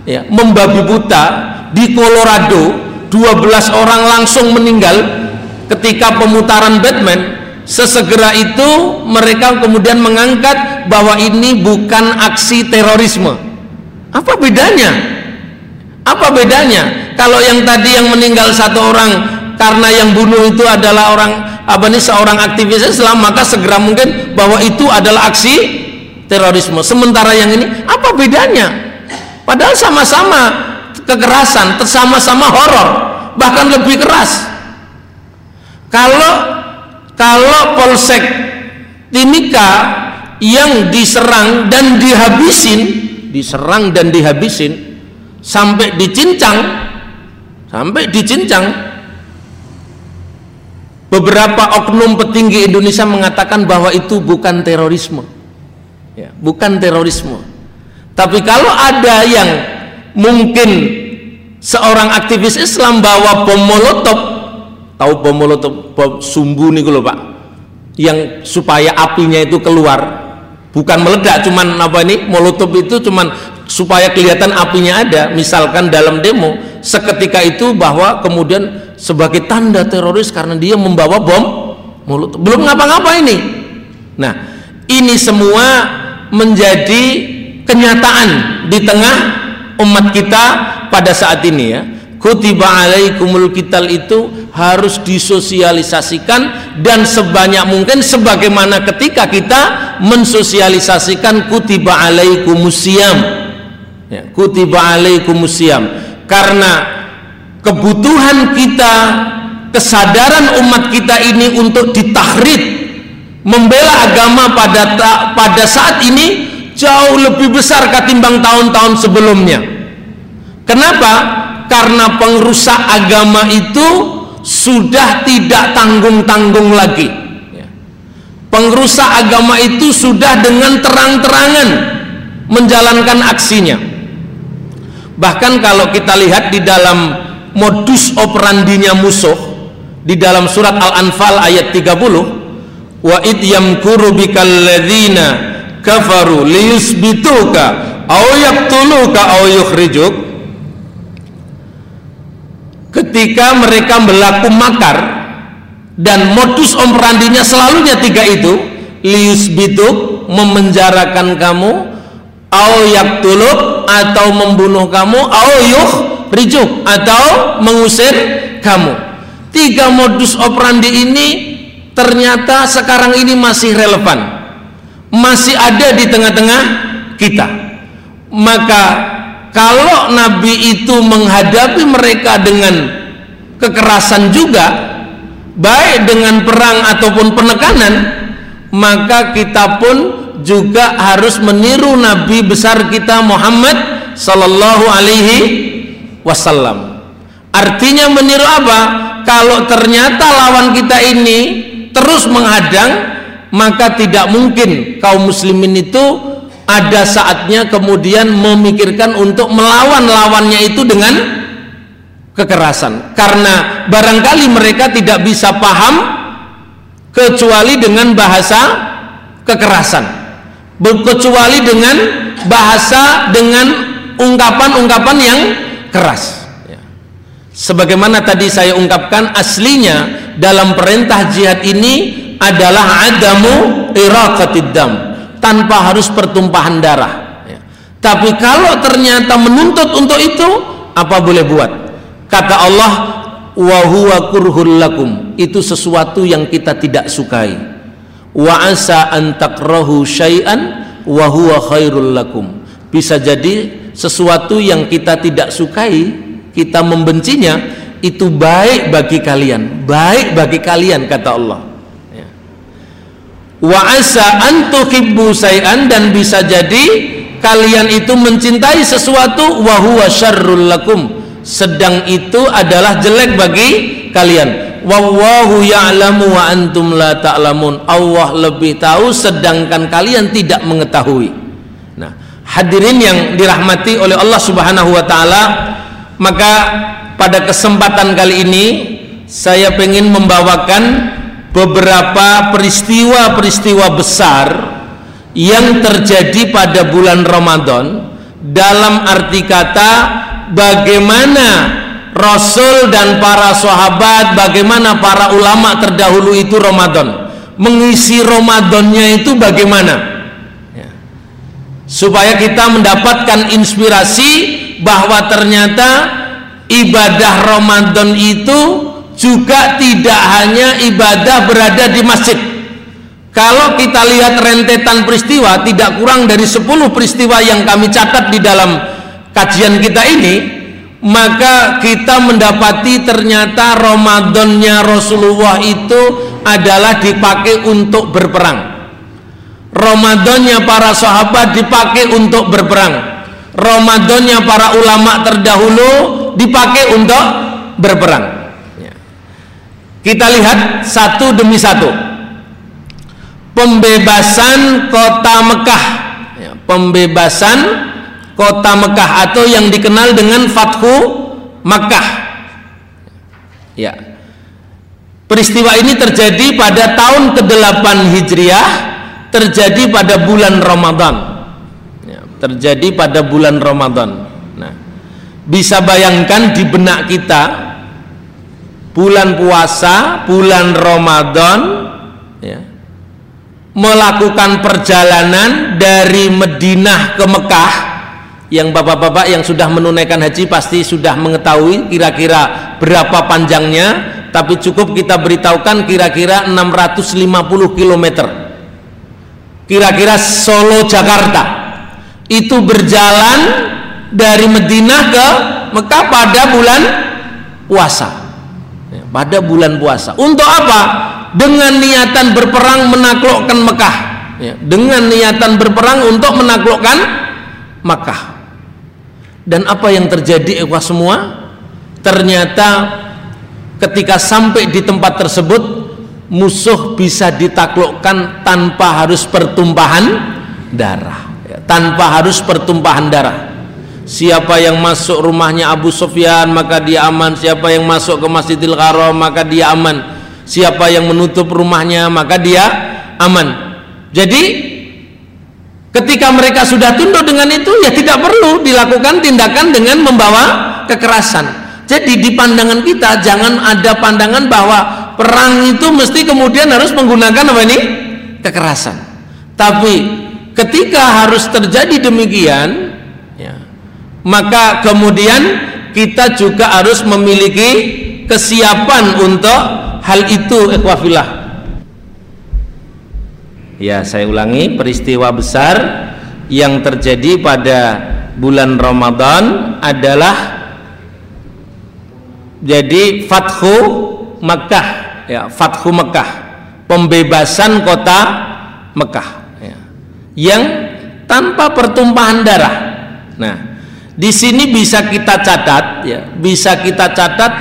ya, membabi buta di Colorado 12 orang langsung meninggal ketika pemutaran Batman. Sesegera itu mereka kemudian mengangkat bahwa ini bukan aksi terorisme. Apa bedanya apa bedanya? Kalau yang tadi yang meninggal satu orang karena yang bunuh itu adalah orang apa nih seorang aktivis Islam maka segera mungkin bahwa itu adalah aksi terorisme. Sementara yang ini apa bedanya? Padahal sama-sama kekerasan sama-sama horor bahkan lebih keras. Kalau kalau polsek Timika yang diserang dan dihabisin diserang dan dihabisin sampai dicincang sampai dicincang beberapa oknum petinggi Indonesia mengatakan bahwa itu bukan terorisme. Ya, bukan terorisme. Tapi kalau ada yang mungkin seorang aktivis Islam bawa bom molotov tahu bom molotov bom sumbu nih loh pak yang supaya apinya itu keluar bukan meledak cuman apa ini? Molotov itu cuman supaya kelihatan apinya ada. Misalkan dalam demo seketika itu bahwa kemudian sebagai tanda teroris karena dia membawa bom molotov belum ngapa-ngapa ini. Nah ini semua menjadi kenyataan di tengah umat kita pada saat ini ya kutiba alaikumul kital itu harus disosialisasikan dan sebanyak mungkin sebagaimana ketika kita mensosialisasikan kutiba alaikumusiyam ya, kutiba alaikumusiyam karena kebutuhan kita kesadaran umat kita ini untuk ditahrid membela agama pada pada saat ini jauh lebih besar ketimbang tahun-tahun sebelumnya. Kenapa karena pengrusak agama itu sudah tidak tanggung-tanggung lagi ya. pengrusak agama itu sudah dengan terang-terangan menjalankan aksinya bahkan kalau kita lihat di dalam modus operandinya musuh di dalam surat Al-Anfal ayat 30 wa id yamkuru bikal ladzina kafaru liyusbituka aw yaqtuluka aw ketika mereka berlaku makar dan modus operandinya selalunya tiga itu lius bituk memenjarakan kamu au yaktuluk atau membunuh kamu au yuh rijuk atau mengusir kamu. Tiga modus operandi ini ternyata sekarang ini masih relevan. Masih ada di tengah-tengah kita. Maka kalau Nabi itu menghadapi mereka dengan kekerasan juga baik dengan perang ataupun penekanan maka kita pun juga harus meniru Nabi besar kita Muhammad sallallahu alaihi wasallam. Artinya meniru apa? Kalau ternyata lawan kita ini terus menghadang maka tidak mungkin kaum muslimin itu ada saatnya kemudian memikirkan untuk melawan lawannya itu dengan kekerasan. Karena barangkali mereka tidak bisa paham kecuali dengan bahasa kekerasan. Kecuali dengan bahasa dengan ungkapan-ungkapan yang keras. Ya. sebagaimana tadi saya ungkapkan aslinya dalam perintah jihad ini adalah adamu iraqatid dam tanpa harus pertumpahan darah. Ya. tapi kalau ternyata menuntut untuk itu apa boleh buat? Kata Allah wa huwa kurhul lakum. Itu sesuatu yang kita tidak sukai. Wa asa an takrahu syai'an wa huwa khairul lakum. Bisa jadi sesuatu yang kita tidak sukai kita membencinya itu baik bagi kalian. Baik bagi kalian kata Allah. Wa asa antuhibbu say'an dan bisa jadi kalian itu mencintai sesuatu wa huwa syarrul lakum. Sedang itu adalah jelek bagi kalian. Wallahu ya'lamu wa antum la ta'lamun. Allah lebih tahu sedangkan kalian tidak mengetahui. Nah hadirin yang dirahmati oleh Allah Subhanahu wa taala maka pada kesempatan kali ini saya ingin membawakan beberapa peristiwa-peristiwa besar yang terjadi pada bulan Ramadan dalam arti kata bagaimana Rasul dan para sahabat bagaimana para ulama terdahulu itu Ramadan mengisi Ramadannya itu bagaimana ya. supaya kita mendapatkan inspirasi bahwa ternyata ibadah Ramadan itu juga tidak hanya ibadah berada di masjid. Kalau kita lihat rentetan peristiwa tidak kurang dari 10 peristiwa yang kami catat di dalam kajian kita ini maka kita mendapati ternyata Ramadannya Rasulullah itu adalah dipakai untuk berperang. Ramadannya para sahabat dipakai untuk berperang. Ramadannya para ulama terdahulu dipakai untuk berperang. Ya. Kita lihat satu demi satu. Pembebasan kota Mekah, ya, pembebasan kota Mekah atau yang dikenal dengan Fathu Mekah. Ya. Peristiwa ini terjadi pada tahun ke-8 Hijriah, terjadi pada bulan Ramadan terjadi pada bulan Ramadan. Nah, bisa bayangkan di benak kita bulan puasa, bulan Ramadan ya, melakukan perjalanan dari Madinah ke Mekah. Yang bapak-bapak yang sudah menunaikan haji pasti sudah mengetahui kira-kira berapa panjangnya tapi cukup kita beritahukan kira-kira 650 km kira-kira Solo Jakarta. Itu berjalan dari Madinah ke Mekah pada bulan puasa pada bulan puasa. Untuk apa? Dengan niatan berperang menaklukkan Mekah. Ya, dengan niatan berperang untuk menaklukkan Mekah dan apa yang terjadi ewa semua? Ternyata ketika sampai di tempat tersebut musuh bisa ditaklukkan tanpa harus pertumpahan darah. Tanpa harus pertumpahan darah siapa yang masuk rumahnya Abu Sufyan maka dia aman. Siapa yang masuk ke Masjidil Haram maka dia aman. Siapa yang menutup rumahnya maka dia aman. Jadi ketika mereka sudah tunduk dengan itu ya tidak perlu dilakukan tindakan dengan membawa kekerasan. Jadi di pandangan kita jangan ada pandangan bahwa perang itu mesti kemudian harus menggunakan apa ini? Kekerasan. Tapi ketika harus terjadi demikian maka kemudian kita juga harus memiliki kesiapan untuk hal itu ekwafilah ya saya ulangi peristiwa besar yang terjadi pada bulan Ramadan adalah jadi Fathu Mekah ya Fathu Mekah pembebasan kota Mekah yang tanpa pertumpahan darah. Nah, di sini bisa kita catat ya, bisa kita catat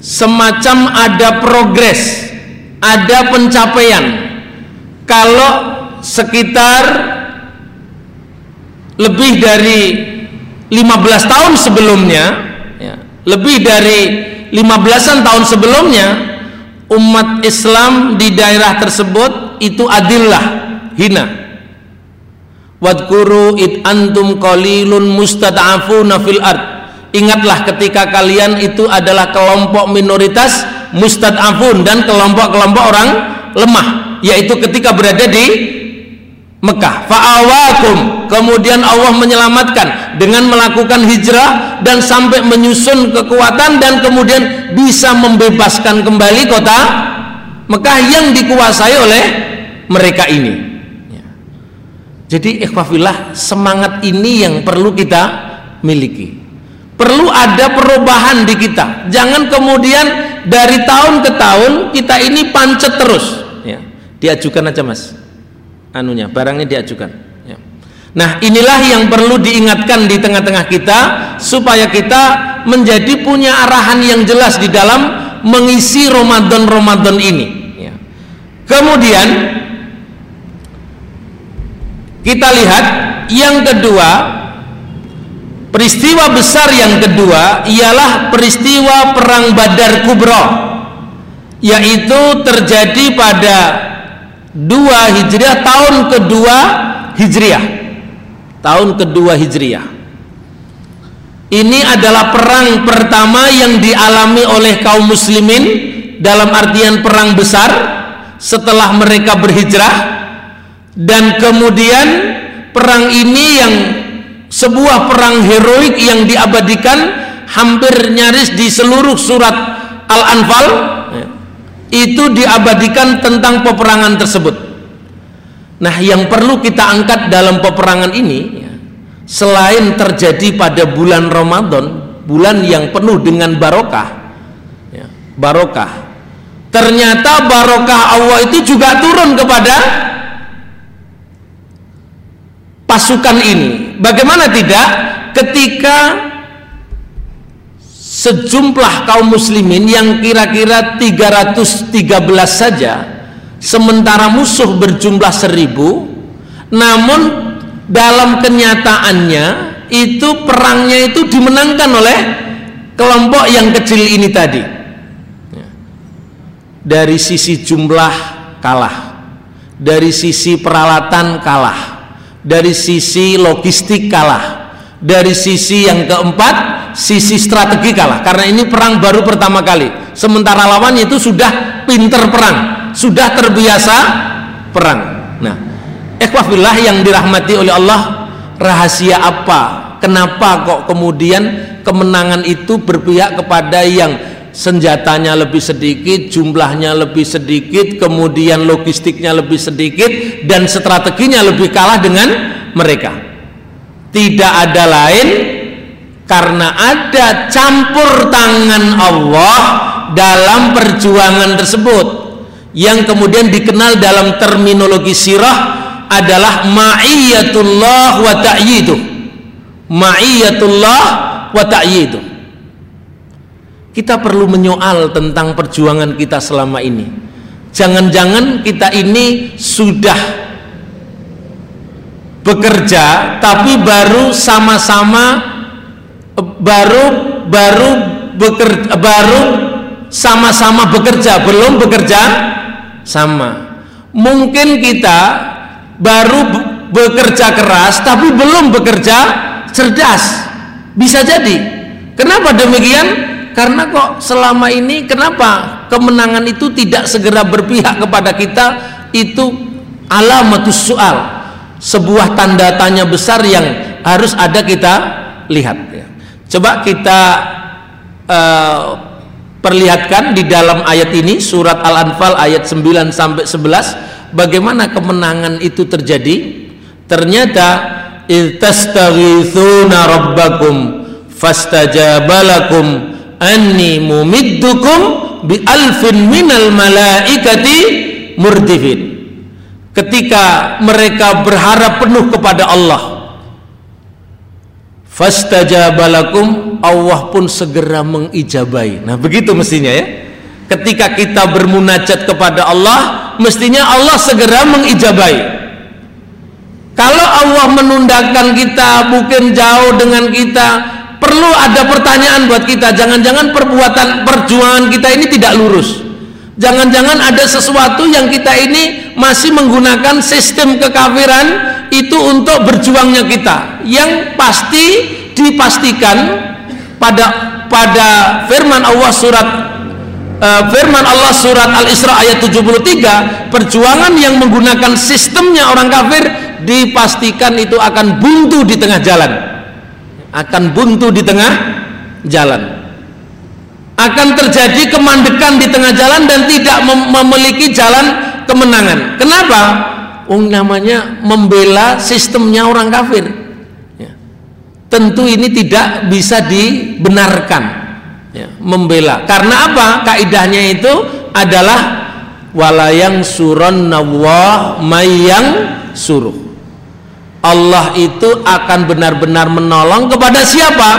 semacam ada progres, ada pencapaian. Kalau sekitar lebih dari 15 tahun sebelumnya, ya, lebih dari 15-an tahun sebelumnya, umat Islam di daerah tersebut itu adillah, hina Wadkuru id antum qalilun mustad'afuna fil ard. Ingatlah ketika kalian itu adalah kelompok minoritas mustad'afun dan kelompok-kelompok orang lemah, yaitu ketika berada di Mekah. Fa'awakum. Kemudian Allah menyelamatkan dengan melakukan hijrah dan sampai menyusun kekuatan dan kemudian bisa membebaskan kembali kota Mekah yang dikuasai oleh mereka ini. Jadi ikhwafillah semangat ini yang perlu kita miliki. perlu ada perubahan di kita jangan kemudian dari tahun ke tahun kita ini pancet terus ya. diajukan aja mas anunya barangnya diajukan ya. nah inilah yang perlu diingatkan di tengah-tengah kita supaya kita menjadi punya arahan yang jelas di dalam mengisi Ramadan-Ramadan ini ya. kemudian kita lihat yang kedua Peristiwa besar yang kedua ialah peristiwa perang Badar Kubro yaitu terjadi pada dua Hijriah tahun kedua Hijriah. Tahun kedua Hijriah. Ini adalah perang pertama yang dialami oleh kaum muslimin dalam artian perang besar setelah mereka berhijrah dan kemudian perang ini yang sebuah perang heroik yang diabadikan hampir nyaris di seluruh surat Al-Anfal itu diabadikan tentang peperangan tersebut. Nah, yang perlu kita angkat dalam peperangan ini selain terjadi pada bulan Ramadan, bulan yang penuh dengan barokah, ya, barokah. Ternyata barokah Allah itu juga turun kepada pasukan ini. Bagaimana tidak ketika sejumlah kaum muslimin yang kira-kira 313 saja sementara musuh berjumlah seribu namun dalam kenyataannya itu perangnya itu dimenangkan oleh kelompok yang kecil ini tadi ya. dari sisi jumlah kalah dari sisi peralatan kalah dari sisi logistik kalah. Dari sisi yang keempat sisi strategi kalah. Karena ini perang baru pertama kali. Sementara lawannya itu sudah pinter perang. Sudah terbiasa perang. Nah ikhwafillah yang dirahmati oleh Allah rahasia apa? Kenapa kok kemudian kemenangan itu berpihak kepada yang senjatanya lebih sedikit, jumlahnya lebih sedikit, kemudian logistiknya lebih sedikit dan strateginya lebih kalah dengan mereka. Tidak ada lain karena ada campur tangan Allah dalam perjuangan tersebut yang kemudian dikenal dalam terminologi sirah adalah ma'iyatullah wa ta'yiduh. Ma'iyatullah wa ta'yiduh kita perlu menyoal tentang perjuangan kita selama ini. Jangan-jangan kita ini sudah bekerja tapi baru sama-sama baru baru bekerja baru sama-sama bekerja belum bekerja sama. Mungkin kita baru bekerja keras tapi belum bekerja cerdas. Bisa jadi. Kenapa demikian karena kok selama ini kenapa kemenangan itu tidak segera berpihak kepada kita? Itu alamatus soal. Sebuah tanda tanya besar yang harus ada kita lihat ya. coba kita uh, perlihatkan di dalam ayat ini surat Al-Anfal ayat 9 sampai 11 bagaimana kemenangan itu terjadi? Ternyata iltastaghithuna rabbakum fastajabalakum anni mumiddukum bi alfin minal malaikati murdifin. Ketika mereka berharap penuh kepada Allah fastajabalakum Allah pun segera mengijabai. Nah begitu mestinya ya. Ketika kita bermunajat kepada Allah mestinya Allah segera mengijabai. Kalau Allah menundakan kita mungkin jauh dengan kita perlu ada pertanyaan buat kita. Jangan-jangan perbuatan perjuangan kita ini tidak lurus. Jangan-jangan ada sesuatu yang kita ini masih menggunakan sistem kekafiran itu untuk berjuangnya kita. Yang pasti dipastikan pada pada firman Allah surat uh, firman Allah surat Al-Isra ayat 73 perjuangan yang menggunakan sistemnya orang kafir dipastikan itu akan buntu di tengah jalan akan buntu di tengah jalan. Akan terjadi kemandekan di tengah jalan dan tidak mem memiliki jalan kemenangan. Kenapa? Um, namanya membela sistemnya orang kafir. Ya. tentu ini tidak bisa dibenarkan. Ya, membela. Karena apa? Kaidahnya itu adalah walayang suron nawah mayang suruh Allah itu akan benar-benar menolong kepada siapa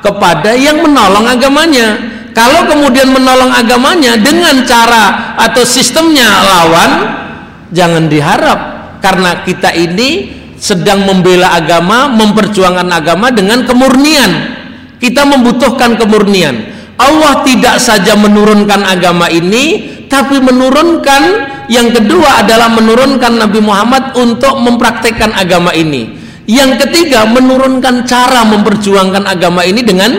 kepada yang menolong agamanya kalau kemudian menolong agamanya dengan cara atau sistemnya lawan jangan diharap karena kita ini sedang membela agama, memperjuangkan agama dengan kemurnian. Kita membutuhkan kemurnian. Allah tidak saja menurunkan agama ini, tapi menurunkan yang kedua adalah menurunkan Nabi Muhammad untuk mempraktekkan agama ini. Yang ketiga menurunkan cara memperjuangkan agama ini dengan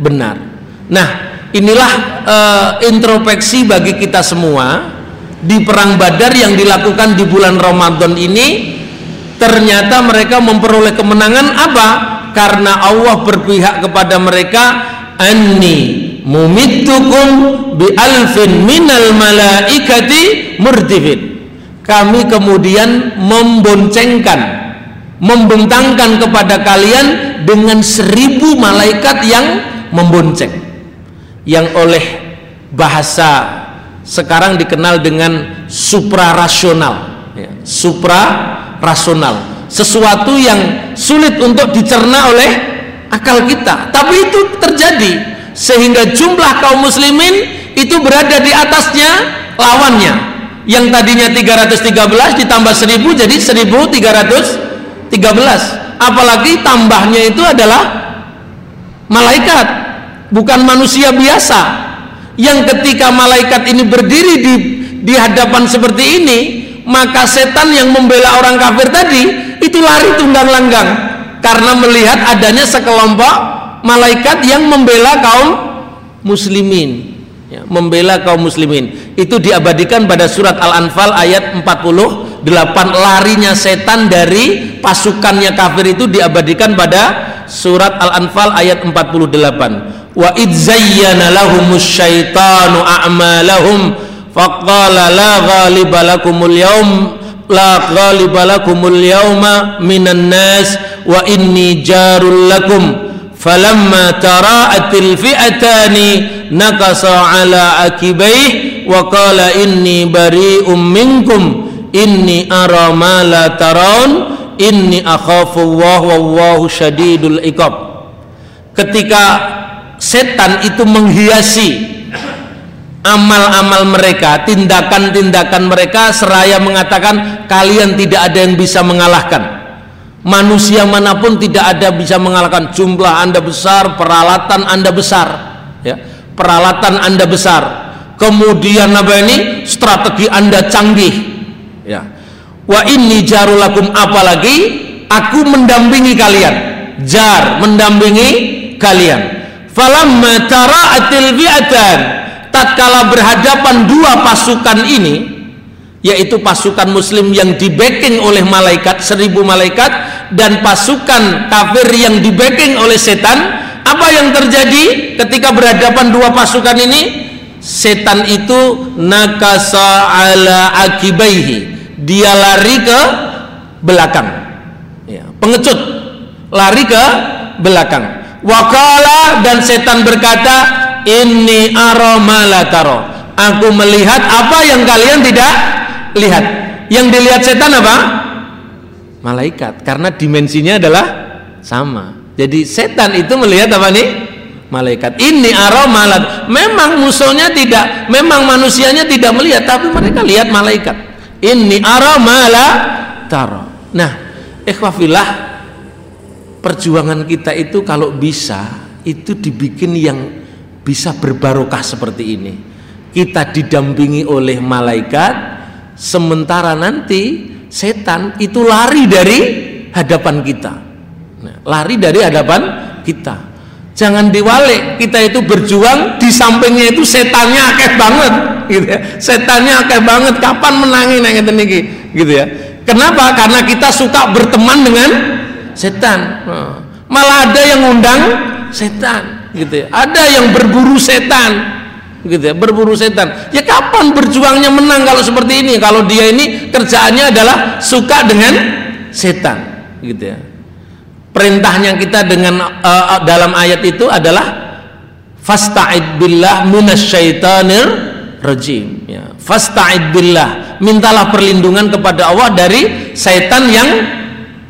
benar. Nah, inilah uh, introspeksi bagi kita semua di perang Badar yang dilakukan di bulan Ramadan ini ternyata mereka memperoleh kemenangan apa karena Allah berpihak kepada mereka anni mumitukum bi alfin minal malaikati murtifin kami kemudian memboncengkan membentangkan kepada kalian dengan seribu malaikat yang membonceng. Yang oleh bahasa sekarang dikenal dengan suprarasional. Ya, supra rasional sesuatu yang sulit untuk dicerna oleh akal kita. Tapi itu terjadi sehingga jumlah kaum muslimin itu berada di atasnya lawannya. Yang tadinya 313 ditambah 1000 jadi 1313 apalagi tambahnya itu adalah malaikat bukan manusia biasa. Yang ketika malaikat ini berdiri di di hadapan seperti ini maka setan yang membela orang kafir tadi itu lari tunggang langgang karena melihat adanya sekelompok malaikat yang membela kaum muslimin ya, membela kaum muslimin. Itu diabadikan pada surat Al-Anfal ayat 48 larinya setan dari pasukannya kafir itu diabadikan pada surat Al-Anfal ayat 48 wa idzayyana lahumus syaitanu a'malahum faqala la ghaliba lakumul yaum la ghaliba lakumul yauma minan nas wa inni jarul lakum falamma tara'atil fi'atani nakasa ala akibaih wa qala inni bari'um minkum inni ara ma la tarawun inni akhafu Allah wallahu syadidul iqab ketika setan itu menghiasi amal-amal mereka, tindakan-tindakan mereka seraya mengatakan kalian tidak ada yang bisa mengalahkan. Manusia mana pun tidak ada bisa mengalahkan jumlah Anda besar, peralatan Anda besar, ya. Peralatan Anda besar. Kemudian apa ini? Strategi Anda canggih. Ya. Wa inni jarulakum apalagi aku mendampingi kalian. Jar mendampingi kalian. Falamma tara'atil bi'atan tatkala berhadapan dua pasukan ini yaitu pasukan muslim yang dibacking oleh malaikat seribu malaikat dan pasukan kafir yang dibacking oleh setan. Apa yang terjadi ketika berhadapan dua pasukan ini? Setan itu nakasa ala akibaihi. Dia lari ke belakang. Ya, pengecut. Lari ke belakang. Wakala dan setan berkata ini aromalataro aku melihat apa yang kalian tidak lihat. Yang dilihat setan apa? Malaikat. Karena dimensinya adalah sama. Jadi setan itu melihat apa nih? Malaikat. Ini aromalat memang musuhnya tidak memang manusianya tidak melihat tapi mereka lihat malaikat. Ini aromalataro nah ikhwafillah perjuangan kita itu kalau bisa itu dibikin yang bisa berbarokah seperti ini. Kita didampingi oleh malaikat sementara nanti setan itu lari dari hadapan kita. Nah, lari dari hadapan kita. Jangan diwalik kita itu berjuang di sampingnya itu setannya akeh banget gitu ya. Setannya akeh banget. Kapan menangi nang niki? Gitu ya. Kenapa? Karena kita suka berteman dengan setan. Nah, malah ada yang undang setan gitu ya. Ada yang berburu setan, gitu ya, berburu setan. Ya kapan berjuangnya menang kalau seperti ini? Kalau dia ini kerjaannya adalah suka dengan setan, gitu ya. perintahnya kita dengan uh, dalam ayat itu adalah fasta'id billah minasyaitonir rajim ya fasta'id billah mintalah perlindungan kepada Allah dari setan yang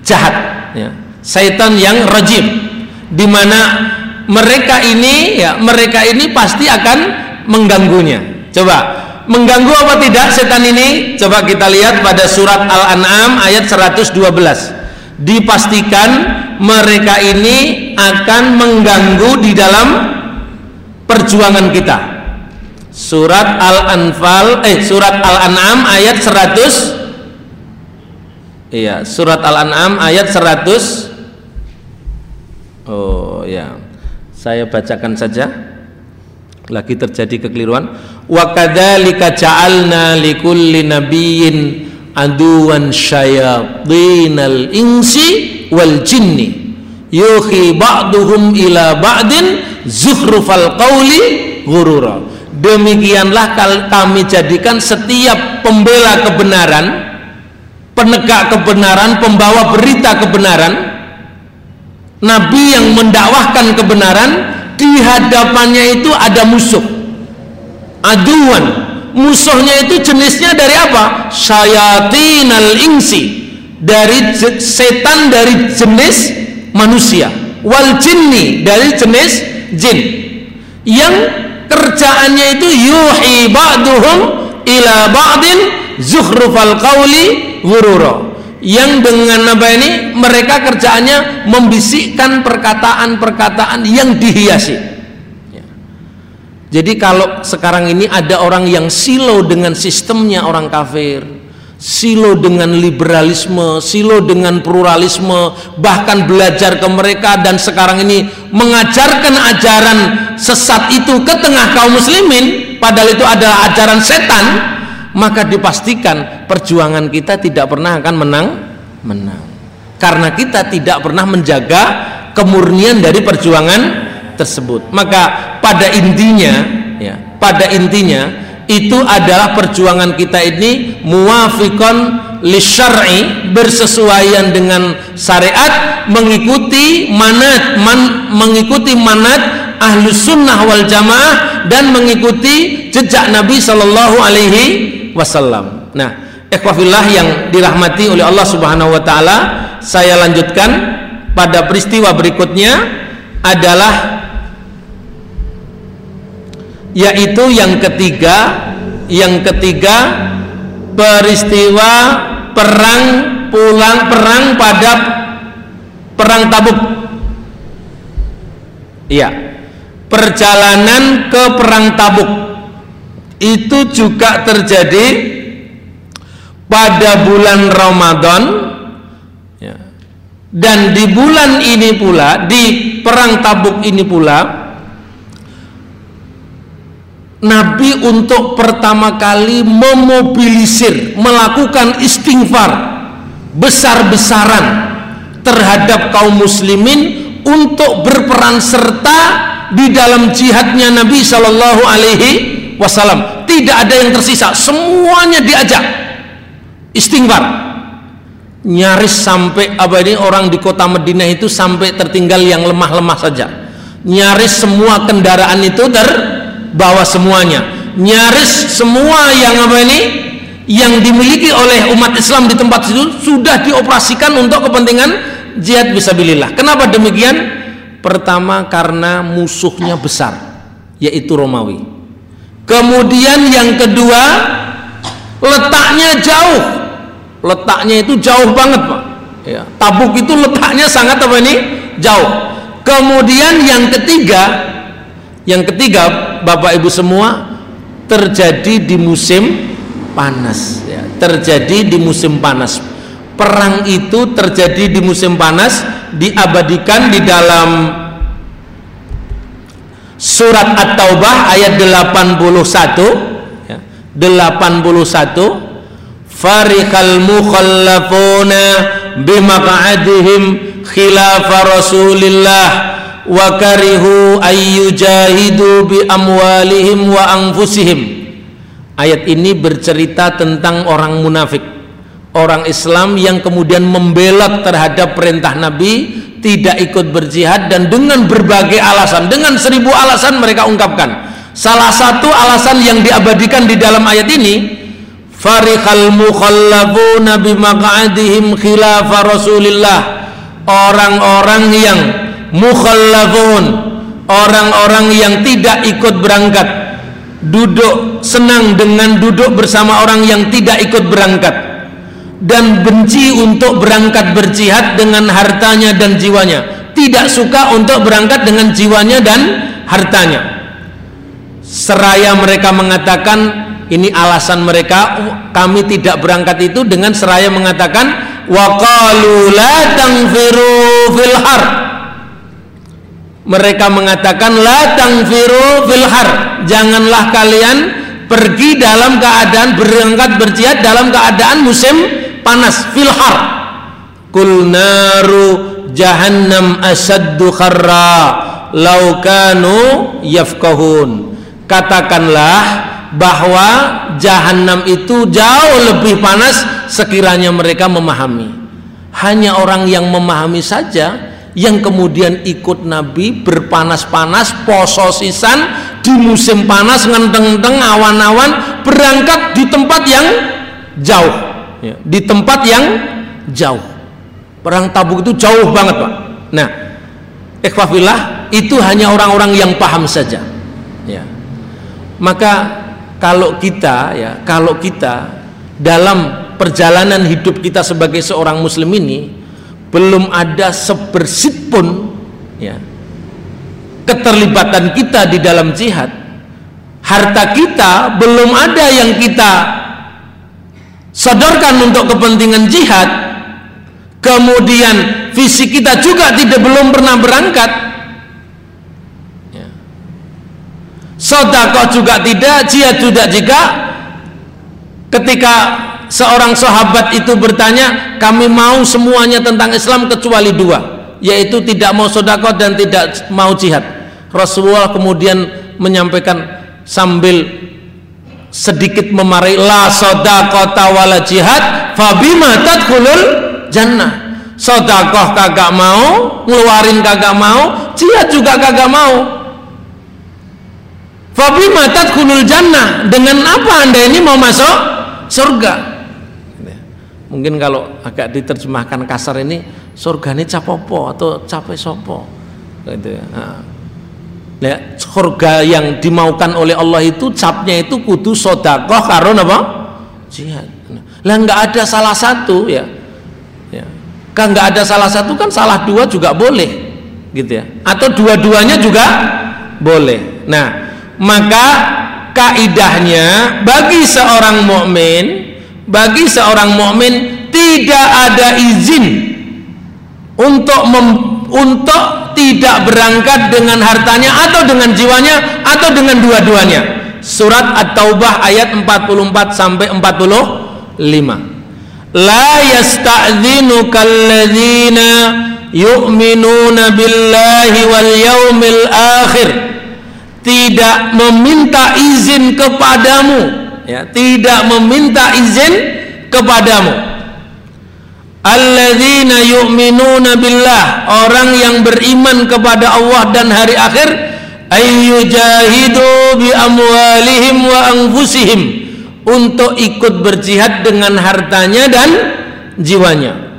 jahat ya setan yang rajim di mana mereka ini ya mereka ini pasti akan mengganggunya coba mengganggu apa tidak setan ini? Coba kita lihat pada surat Al-An'am ayat 112 dipastikan mereka ini akan mengganggu di dalam perjuangan kita. Surat Al-Anfal eh surat Al-An'am ayat 100 iya surat Al-An'am ayat 100 oh ya. Saya bacakan saja lagi terjadi kekeliruan. Wa kadzalika ja'alna likulli nabiyyin aduwan syayatinal insi wal jinni. Yuhi ba'duhum ila ba'din zuhrufal qawli ghurura. Demikianlah kami jadikan setiap pembela kebenaran penegak kebenaran pembawa berita kebenaran nabi yang mendakwahkan kebenaran di hadapannya itu ada musuh. Aduan. Musuhnya itu jenisnya dari apa? Syayatinal insi. Dari setan dari jenis manusia. Wal jinni dari jenis jin. Yang kerjaannya itu yuhi ba'duhum ila ba'din zuhrufal qawli ghurura yang dengan apa ini mereka kerjaannya membisikkan perkataan-perkataan yang dihiasi ya. jadi kalau sekarang ini ada orang yang silo dengan sistemnya orang kafir silo dengan liberalisme, silo dengan pluralisme, bahkan belajar ke mereka dan sekarang ini mengajarkan ajaran sesat itu ke tengah kaum muslimin, padahal itu adalah ajaran setan, maka dipastikan perjuangan kita tidak pernah akan menang, menang. Karena kita tidak pernah menjaga kemurnian dari perjuangan tersebut. Maka pada intinya, ya, pada intinya itu adalah perjuangan kita ini muwafiqan lisyar'i bersesuaian dengan syariat mengikuti manat man, mengikuti manat ahlu sunnah wal jamaah dan mengikuti jejak Nabi Shallallahu Alaihi Wasallam. Nah, ikhwafillah yang dirahmati oleh Allah Subhanahu Wa Taala, saya lanjutkan. Pada peristiwa berikutnya adalah yaitu yang ketiga yang ketiga peristiwa perang pulang perang pada perang Tabuk. Iya perjalanan ke perang Tabuk itu juga terjadi pada bulan Ramadan ya. dan di bulan ini pula di perang Tabuk ini pula Nabi untuk pertama kali memobilisir, melakukan istighfar besar-besaran terhadap kaum muslimin untuk berperan serta di dalam jihadnya Nabi Shallallahu Alaihi Wasallam. Tidak ada yang tersisa, semuanya diajak. Istighfar. Nyaris sampai apa ini orang di kota Madinah itu sampai tertinggal yang lemah-lemah saja. Nyaris semua kendaraan itu ter bawa semuanya. Nyaris semua yang apa ini yang dimiliki oleh umat Islam di tempat itu sudah dioperasikan untuk kepentingan jihad visabilillah. Kenapa demikian? Pertama karena musuhnya besar yaitu Romawi kemudian yang kedua letaknya jauh letaknya itu jauh banget Pak ya, tabuk itu letaknya sangat apa ini jauh kemudian yang ketiga yang ketiga, Bapak Ibu semua terjadi di musim panas ya. Terjadi di musim panas. Perang itu terjadi di musim panas diabadikan di dalam surat At-Taubah ayat 81 ya. 81 Farihal mukhallafuna bimaq'adihim khilafa Rasulillah wa karihu ayyujahidu bi amwalihim wa anfusihim. Ayat ini bercerita tentang orang munafik. Orang Islam yang kemudian membelot terhadap perintah Nabi tidak ikut berjihad dan dengan berbagai alasan dengan seribu alasan mereka ungkapkan. Salah satu alasan yang diabadikan di dalam ayat ini farihal mukhallafuna bimaq'adihim khilafa rasulillah. Orang-orang yang mukhallafun orang-orang yang tidak ikut berangkat duduk senang dengan duduk bersama orang yang tidak ikut berangkat dan benci untuk berangkat berjihad dengan hartanya dan jiwanya. Tidak suka untuk berangkat dengan jiwanya dan hartanya. Seraya mereka mengatakan ini alasan mereka kami tidak berangkat itu dengan seraya mengatakan waqalu la tangfiru fil mereka mengatakan la tangfiru fil janganlah kalian pergi dalam keadaan berangkat berjihad dalam keadaan musim panas filhar kul naru jahannam asaddu kharra laukanu yafkahun katakanlah bahwa jahanam itu jauh lebih panas sekiranya mereka memahami. Hanya orang yang memahami saja yang kemudian ikut Nabi berpanas-panas pososisan di musim panas ngenteng-ngenteng awan-awan berangkat di tempat yang jauh ya, di tempat yang jauh. Perang tabuk itu jauh banget pak. Nah ikhwafillah itu hanya orang-orang yang paham saja. Ya. Maka kalau kita ya kalau kita dalam perjalanan hidup kita sebagai seorang muslim ini belum ada sebersit pun ya keterlibatan kita di dalam jihad harta kita belum ada yang kita sodorkan untuk kepentingan jihad. Kemudian fisik kita juga tidak belum pernah berangkat. Ya. sodakoh juga tidak jihad juga jika ketika seorang sahabat itu bertanya kami mau semuanya tentang Islam kecuali dua yaitu tidak mau sodakoh dan tidak mau jihad. Rasulullah kemudian menyampaikan sambil sedikit memarahi la sodakota wala jihad fabima tadkhulul jannah. Sodakoh kagak mau ngeluarin kagak mau jihad juga kagak mau. Fabima tadkhulul jannah. Dengan apa anda ini mau masuk surga? Mungkin kalau agak diterjemahkan kasar ini surga ini capopo atau capek sopo gitu ya. Nah ya, surga yang dimaukan oleh Allah itu capnya itu kudu sodakoh karena apa jihad. Lah nggak ada salah satu ya. Ya. Kan nggak ada salah satu kan salah dua juga boleh gitu ya. Atau dua-duanya juga boleh. Nah maka kaidahnya bagi seorang mukmin bagi seorang mukmin tidak ada izin untuk mem, untuk tidak berangkat dengan hartanya atau dengan jiwanya atau dengan dua-duanya. Surat At-Taubah ayat 44 sampai 45. La yasta'dhinuka alladzina yu'minuna billahi wal yaumil akhir. Tidak meminta izin kepadamu, ya, tidak meminta izin kepadamu alladzina yu'minuna billah. Orang yang beriman kepada Allah dan hari akhir ayyujahidu bi amwalihim wa anfusihim. Untuk ikut berjihad dengan hartanya dan jiwanya.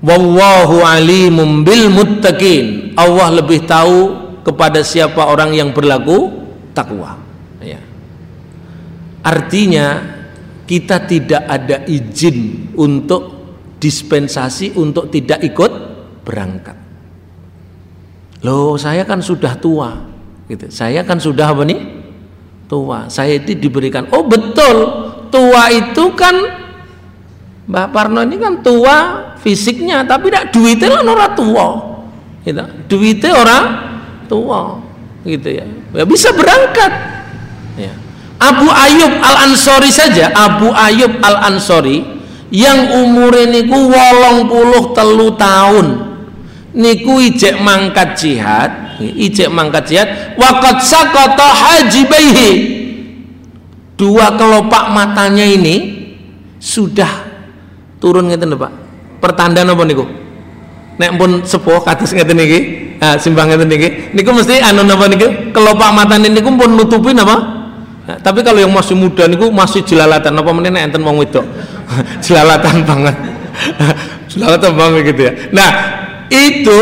Wallahu alimum bil muttaqin. Allah lebih tahu kepada siapa orang yang berlaku takwa. Ya. Artinya kita tidak ada izin untuk dispensasi untuk tidak ikut berangkat. Loh, saya kan sudah tua. Gitu. Saya kan sudah apa nih? Tua. Saya itu diberikan. Oh, betul. Tua itu kan Mbak Parno ini kan tua fisiknya, tapi tidak duitnya lah orang tua. Gitu. Duitnya orang tua. Gitu ya. Ya bisa berangkat. Ya. Abu Ayub Al Ansori saja, Abu Ayub Al Ansori yang umur niku wolong puluh telu tahun. Niku ijek mangkat jihad ijek mangkat jihad. Wakat sakota hajibaihi dua kelopak matanya ini sudah turun ngeten Pak. Pertanda apa niku? Nek pun sepuh kados ngeten niki nah, simbang ngeten niki niku mesti anu napa niku? Kelopak matane niku pun nutupi napa nah, tapi kalau yang masih muda niku masih jelalatan. Apa meneh enten wong wedok? Jelalatan banget. Jelalatan banget gitu ya. Nah itu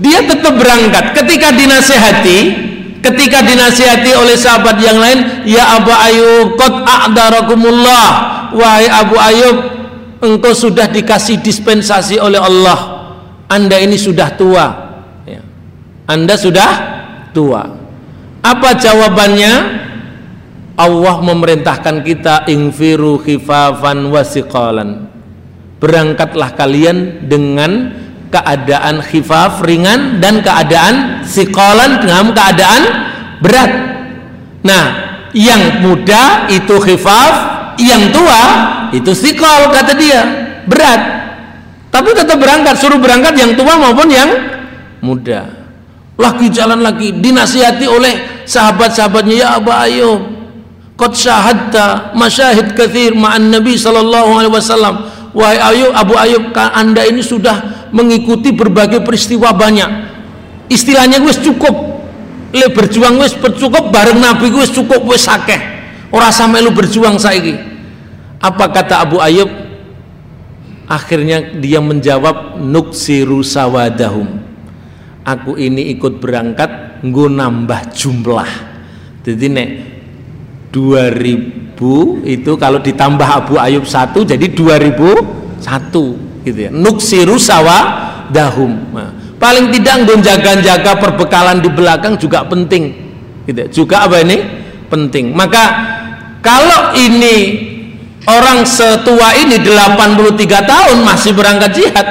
dia tetap berangkat. Ketika dinasehati ketika dinasihati oleh sahabat yang lain ya Abu Ayub qad a'darakumullah. Wahai Abu Ayub engkau sudah dikasih dispensasi oleh Allah. Anda ini sudah tua. Ya. Anda sudah tua. Apa jawabannya Allah memerintahkan kita ingfiru khifafan wasiqalan berangkatlah kalian dengan keadaan khifaf ringan dan keadaan siqalan dengan keadaan berat. Nah yang muda itu khifaf yang tua itu sikol kata dia berat. Tapi tetap berangkat suruh berangkat yang tua maupun yang muda. Lagi jalan lagi dinasihati oleh sahabat-sahabatnya ya Abu Ayyub qad syahadta masyahid kathir ma'an Nabi sallallahu alaihi wasallam. Wahai Ayub Abu Ayub anda ini sudah mengikuti berbagai peristiwa banyak. Istilahnya gue cukup. Le berjuang wis bercukup bareng Nabi gue cukup wis akeh. Ora sampai lu berjuang saiki. Apa kata Abu Ayub? Akhirnya dia menjawab nuksiru sawadahum. Aku ini ikut berangkat nggo nambah jumlah. Jadi nek 2000 itu kalau ditambah Abu Ayub satu jadi 2001 gitu ya nuksiru sawadahum nah, paling tidak nggo jaga-jaga perbekalan di belakang juga penting gitu ya. juga apa ini penting maka kalau ini orang setua ini 83 tahun masih berangkat jihad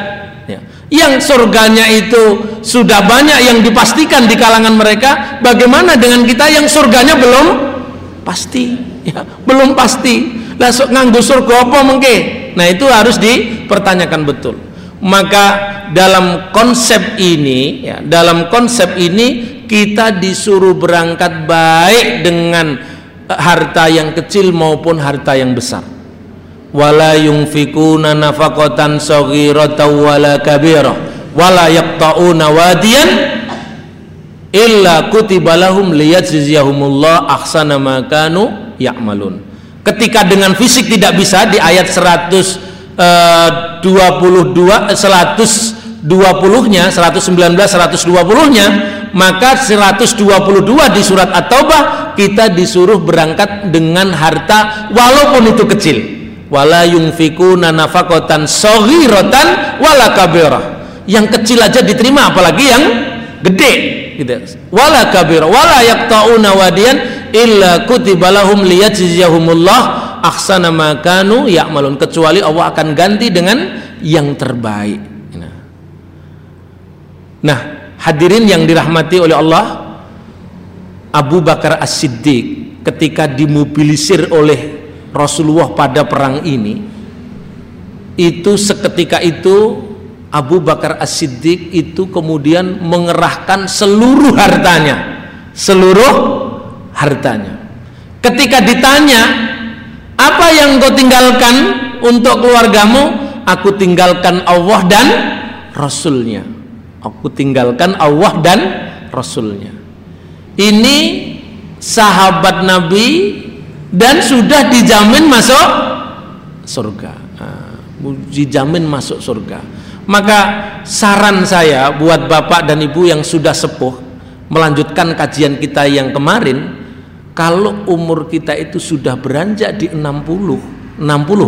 ya. yang surganya itu sudah banyak yang dipastikan di kalangan mereka bagaimana dengan kita yang surganya belum pasti. Ya, belum pasti. Lah nganggu surga apa mungkin? Nah itu harus dipertanyakan betul. Maka dalam konsep ini ya, dalam konsep ini kita disuruh berangkat baik dengan harta yang kecil maupun harta yang besar. Wala yunfikuna nafaqatan saghiratan wala kabirah. Wala yaqta'una wadiyan illa kutiba lahum liyajziyahumullah ahsana ma kanu ya'malun. Ketika dengan fisik tidak bisa di ayat 122 120 nya 119 120 nya maka 122 di surat At-Taubah kita disuruh berangkat dengan harta walaupun itu kecil. Wala yunfikuna nafaqatan saghiratan wala kabirah. Yang kecil aja diterima apalagi yang gede gitu. Wala kabirah wala yaqtauna wadiyan illa kutiba lahum liyajziyahumullah ahsana ma kanu ya'malun. Kecuali Allah akan ganti dengan yang terbaik. Nah, nah hadirin yang dirahmati oleh Allah Abu Bakar As-Siddiq ketika dimobilisir oleh Rasulullah pada perang ini itu seketika itu Abu Bakar As-Siddiq itu kemudian mengerahkan seluruh hartanya. Seluruh hartanya. Ketika ditanya apa yang kau tinggalkan untuk keluargamu? Aku tinggalkan Allah dan Rasulnya. Aku tinggalkan Allah dan Rasulnya. Ini sahabat Nabi dan sudah dijamin masuk surga. Nah, dijamin masuk surga maka saran saya buat bapak dan ibu yang sudah sepuh melanjutkan kajian kita yang kemarin kalau umur kita itu sudah beranjak di 60 60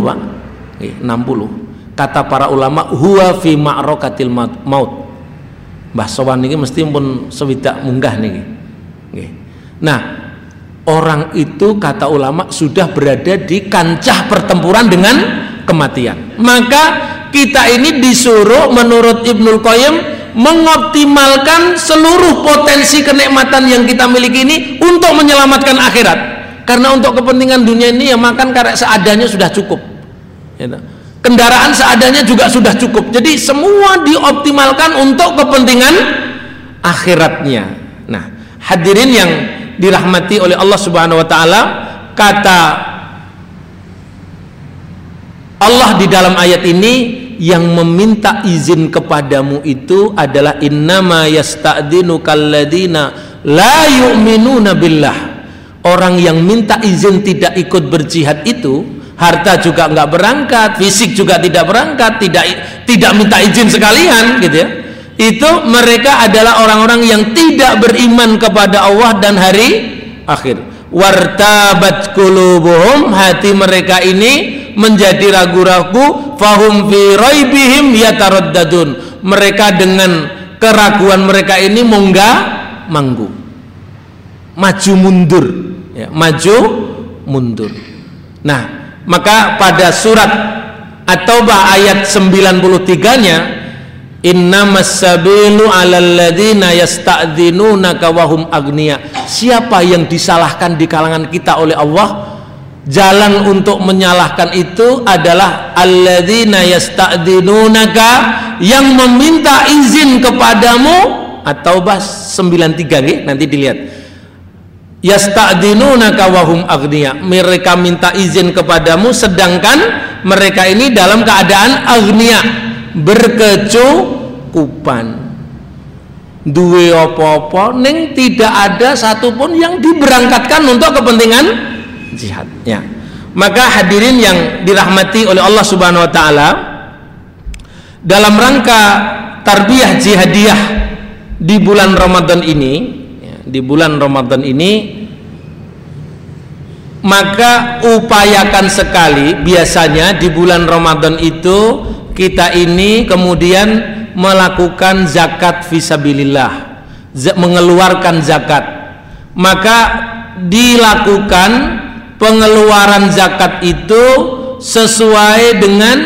pak. 60 kata para ulama huwa fi ma'rokatil maut Mbah Sowan ini mesti pun sewidak munggah nih. Nah orang itu kata ulama sudah berada di kancah pertempuran dengan kematian. Maka kita ini disuruh menurut Ibnul Qayyim mengoptimalkan seluruh potensi kenikmatan yang kita miliki ini untuk menyelamatkan akhirat. Karena untuk kepentingan dunia ini ya makan karek seadanya sudah cukup. Ya kendaraan seadanya juga sudah cukup. Jadi semua dioptimalkan untuk kepentingan akhiratnya. Nah hadirin yang dirahmati oleh Allah Subhanahu wa taala kata Allah di dalam ayat ini yang meminta izin kepadamu itu adalah innama yasta'dinu kalladina la yu'minuna billah. Orang yang minta izin tidak ikut berjihad itu harta juga nggak berangkat fisik juga tidak berangkat tidak tidak minta izin sekalian gitu ya. Itu mereka adalah orang-orang yang tidak beriman kepada Allah dan hari akhir. Wartabat kulubuhum hati mereka ini menjadi ragu-ragu fahum fi raibihim yataraddadun mereka dengan keraguan mereka ini mongga manggu maju mundur ya, maju mundur nah maka pada surat At-Taubah ayat 93 nya Innamas sabilu 'alal ladzina yasta'dzinunaka wa hum agniya. Siapa yang disalahkan di kalangan kita oleh Allah? Jalan untuk menyalahkan itu adalah alladzina yasta'dzinunaka yang meminta izin kepadamu atau bas 93 nih, nanti dilihat. Yasta'dzinunaka wa hum agniya. Mereka minta izin kepadamu sedangkan mereka ini dalam keadaan agniya, berkecukupan. Duwe apa-apa ning tidak ada satupun yang diberangkatkan untuk kepentingan jihad. Ya. Maka hadirin yang dirahmati oleh Allah Subhanahu wa taala dalam rangka tarbiyah jihadiyah di bulan Ramadan ini ya, di bulan Ramadan ini maka upayakan sekali biasanya di bulan Ramadan itu kita ini kemudian melakukan zakat visabilillah mengeluarkan zakat. Maka dilakukan pengeluaran zakat itu sesuai dengan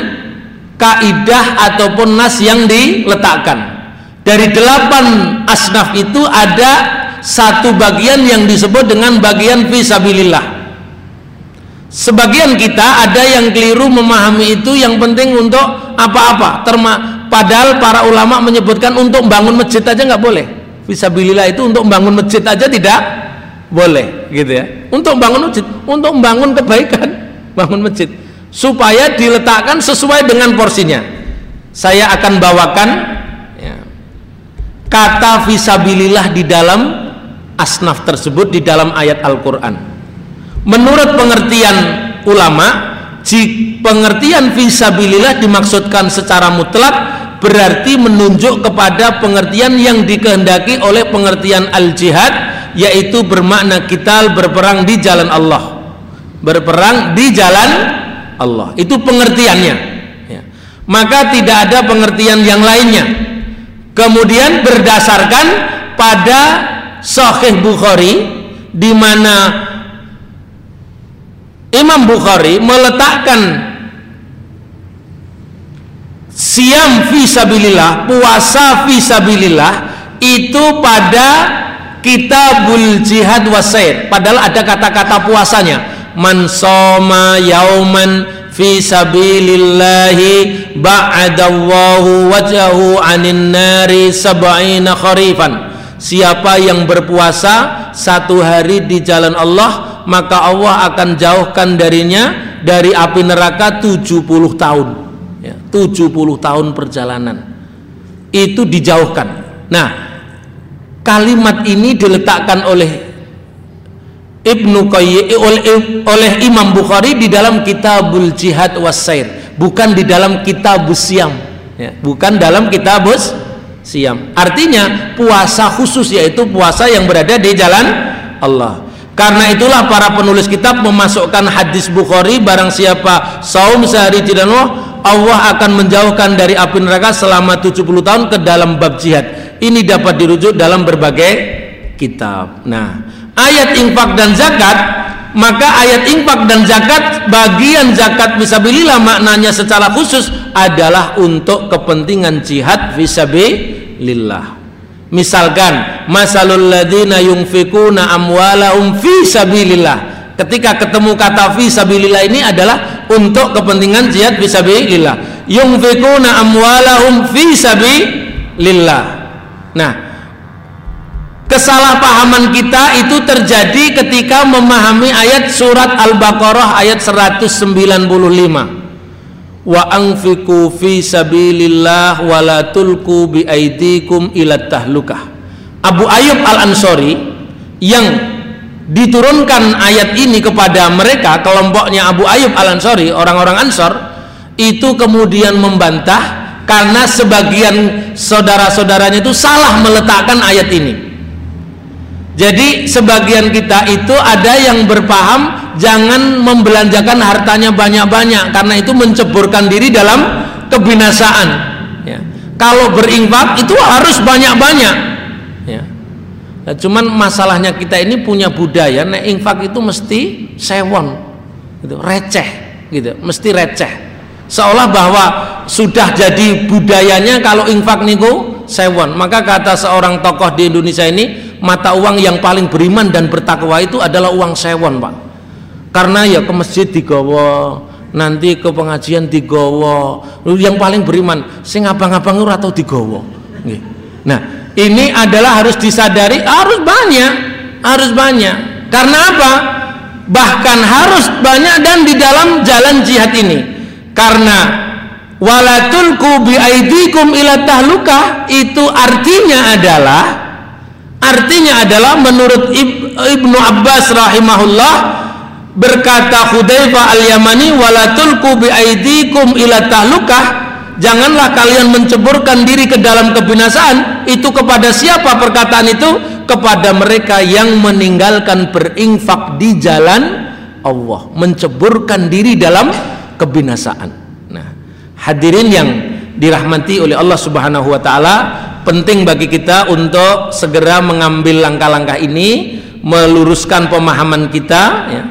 kaidah ataupun nas yang diletakkan. Dari delapan asnaf itu ada satu bagian yang disebut dengan bagian fisabilillah. Sebagian kita ada yang keliru memahami itu yang penting untuk apa-apa. Padahal para ulama menyebutkan untuk bangun masjid aja nggak boleh. Fisabilillah itu untuk bangun masjid aja tidak boleh gitu ya untuk bangun masjid untuk bangun kebaikan bangun masjid. Supaya diletakkan sesuai dengan porsinya. Saya akan bawakan ya, kata visabilillah di dalam asnaf tersebut di dalam ayat Al-Quran. Menurut pengertian ulama pengertian visabilillah dimaksudkan secara mutlak berarti menunjuk kepada pengertian yang dikehendaki oleh pengertian al-jihad yaitu bermakna kita berperang di jalan Allah. Berperang di jalan Allah. Itu pengertiannya. Ya. maka tidak ada pengertian yang lainnya. Kemudian berdasarkan pada Sahih Bukhari di mana Imam Bukhari meletakkan siam fisabilillah puasa fisabilillah itu pada kitabul jihad wasaid padahal ada kata-kata puasanya. Man soma yauman fi sabilillahi ba'adallahu wajahu anin nari sab'ina kharifan. Siapa yang berpuasa satu hari di jalan Allah maka Allah akan jauhkan darinya dari api neraka 70 tahun. Ya, 70 tahun perjalanan. Itu dijauhkan. Nah kalimat ini diletakkan oleh Ibnu Qayyim oleh, oleh Imam Bukhari di dalam Kitabul Jihad Wasair bukan di dalam Kitabus Siam ya, bukan dalam Kitabus Siam artinya puasa khusus yaitu puasa yang berada di jalan Allah. Karena itulah para penulis kitab memasukkan hadis Bukhari barang siapa saum sehari tidak Allah akan menjauhkan dari api neraka selama 70 tahun ke dalam bab jihad ini dapat dirujuk dalam berbagai kitab. Nah, ayat infak dan zakat, maka ayat infak dan zakat bagian zakat visabilillah maknanya secara khusus adalah untuk kepentingan jihad visabilillah. Misalkan masalul ladina yunfikuna amwalahum fi sabilillah. Ketika ketemu kata fi sabilillah ini adalah untuk kepentingan jihad visabilillah. Yunfikuna amwalahum fi sabilillah Nah, kesalahpahaman kita itu terjadi ketika memahami ayat surat Al-Baqarah ayat 195. wa anfiqu fi sabilillah wa la tulqu bi aidikum ila tahlukah. Abu Ayyub Al-Ansori yang diturunkan ayat ini kepada mereka kelompoknya Abu Ayyub Al-Ansori orang-orang Ansor itu kemudian membantah karena sebagian saudara-saudaranya itu salah meletakkan ayat ini jadi sebagian kita itu ada yang berpaham jangan membelanjakan hartanya banyak-banyak karena itu menceburkan diri dalam kebinasaan ya. kalau berinfak itu harus banyak-banyak ya. nah, cuman masalahnya kita ini punya budaya nek infak itu mesti sewon gitu, receh gitu mesti receh seolah bahwa sudah jadi budayanya kalau infak niku sewon. Maka kata seorang tokoh di Indonesia ini mata uang yang paling beriman dan bertakwa itu adalah uang sewon pak. Karena ya ke masjid digawa nanti ke pengajian digawa. Yang paling beriman sing abang-abang ora tau digawa. Nah ini adalah harus disadari harus banyak harus banyak. Karena apa? Bahkan harus banyak dan di dalam jalan jihad ini karena walatulku bi aidikum ila tahlukah itu artinya adalah artinya adalah menurut Ibnu Abbas rahimahullah berkata Hudzaifah al-Yamani walatulku bi aidikum ila tahlukah janganlah kalian menceburkan diri ke dalam kebinasaan itu kepada siapa perkataan itu? Kepada mereka yang meninggalkan berinfak di jalan Allah menceburkan diri dalam kebinasaan. Nah, hadirin yang dirahmati oleh Allah Subhanahu wa taala, penting bagi kita untuk segera mengambil langkah-langkah ini, meluruskan pemahaman kita ya,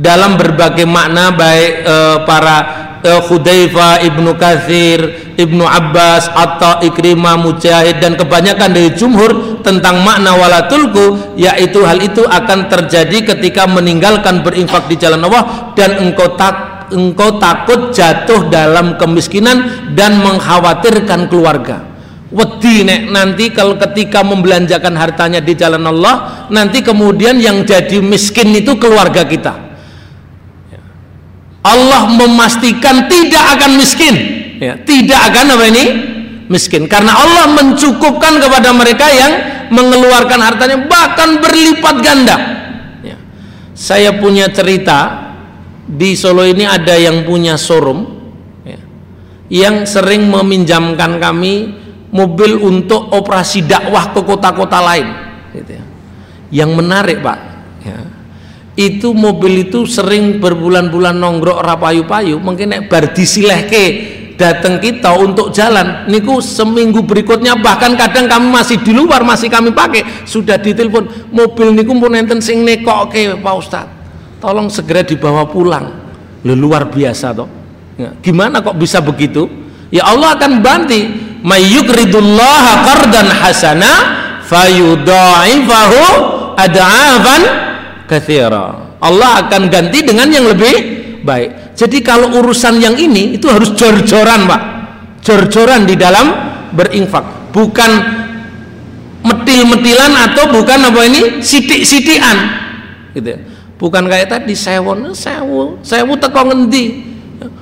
dalam berbagai makna baik e, para e, Khudaifah, Ibnu Katsir, Ibnu Abbas, atau Ikrimah, Mujahid dan kebanyakan dari jumhur tentang makna walatulku yaitu hal itu akan terjadi ketika meninggalkan berinfak di jalan Allah dan engkau tak engkau takut jatuh dalam kemiskinan dan mengkhawatirkan keluarga. Wedi nek nanti kalau ketika membelanjakan hartanya di jalan Allah nanti kemudian yang jadi miskin itu keluarga kita. Allah memastikan tidak akan miskin. Ya, tidak akan apa ini? Miskin. Karena Allah mencukupkan kepada mereka yang mengeluarkan hartanya bahkan berlipat ganda. Ya. saya punya cerita di Solo ini ada yang punya showroom ya, yang sering meminjamkan kami mobil untuk operasi dakwah ke kota-kota lain gitu ya. yang menarik pak ya, itu mobil itu sering berbulan-bulan nongkrok rapayu-payu mungkin nek bar disilehke datang kita untuk jalan niku seminggu berikutnya bahkan kadang kami masih di luar masih kami pakai sudah ditelepon mobil niku pun enten sing nekok ke Pak Ustadz tolong segera dibawa pulang. Lu luar biasa toh. Ya, gimana kok bisa begitu? Ya Allah akan banti mayyukridullaha qardan hasana fayudha'ifahu ad'afan katsira. Allah akan ganti dengan yang lebih baik. Jadi kalau urusan yang ini itu harus jor-joran Pak. Jor-joran di dalam berinfak. Bukan metil-metilan atau bukan apa ini sidik-sidikan gitu ya bukan kayak tadi sewon. Sewu sewu teko ngendi?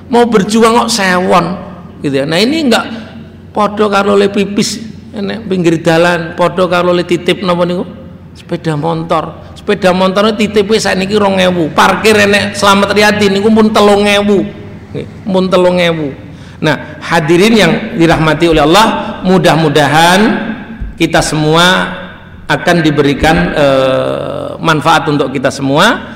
Mau berjuang kok sewon? Gitu ya. Nah ini enggak podo karo le pipis enek pinggir dalan. Podo karo le titip napa niku? Sepeda motor. Sepeda motor titip wis saiki 2000 parkir enek selamat riyadi niku pun 3000 pun 3000 nah hadirin yang dirahmati oleh Allah mudah-mudahan kita semua akan diberikan uh, manfaat untuk kita semua.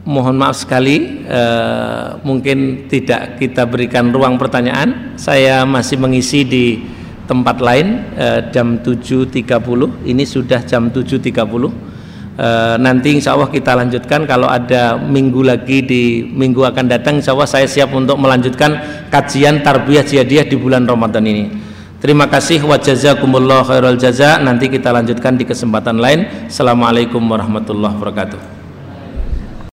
Mohon maaf sekali uh, mungkin tidak kita berikan ruang pertanyaan. Saya masih mengisi di tempat lain uh, jam 7.30 ini sudah jam 7.30 uh, nanti insya Allah kita lanjutkan. Kalau ada minggu lagi di minggu akan datang insya Allah saya siap untuk melanjutkan kajian tarbiyah jihadiyah di bulan Ramadan ini Terima kasih wa jazakumullah khairul jaza. Nanti kita lanjutkan di kesempatan lain. Assalamualaikum warahmatullahi wabarakatuh.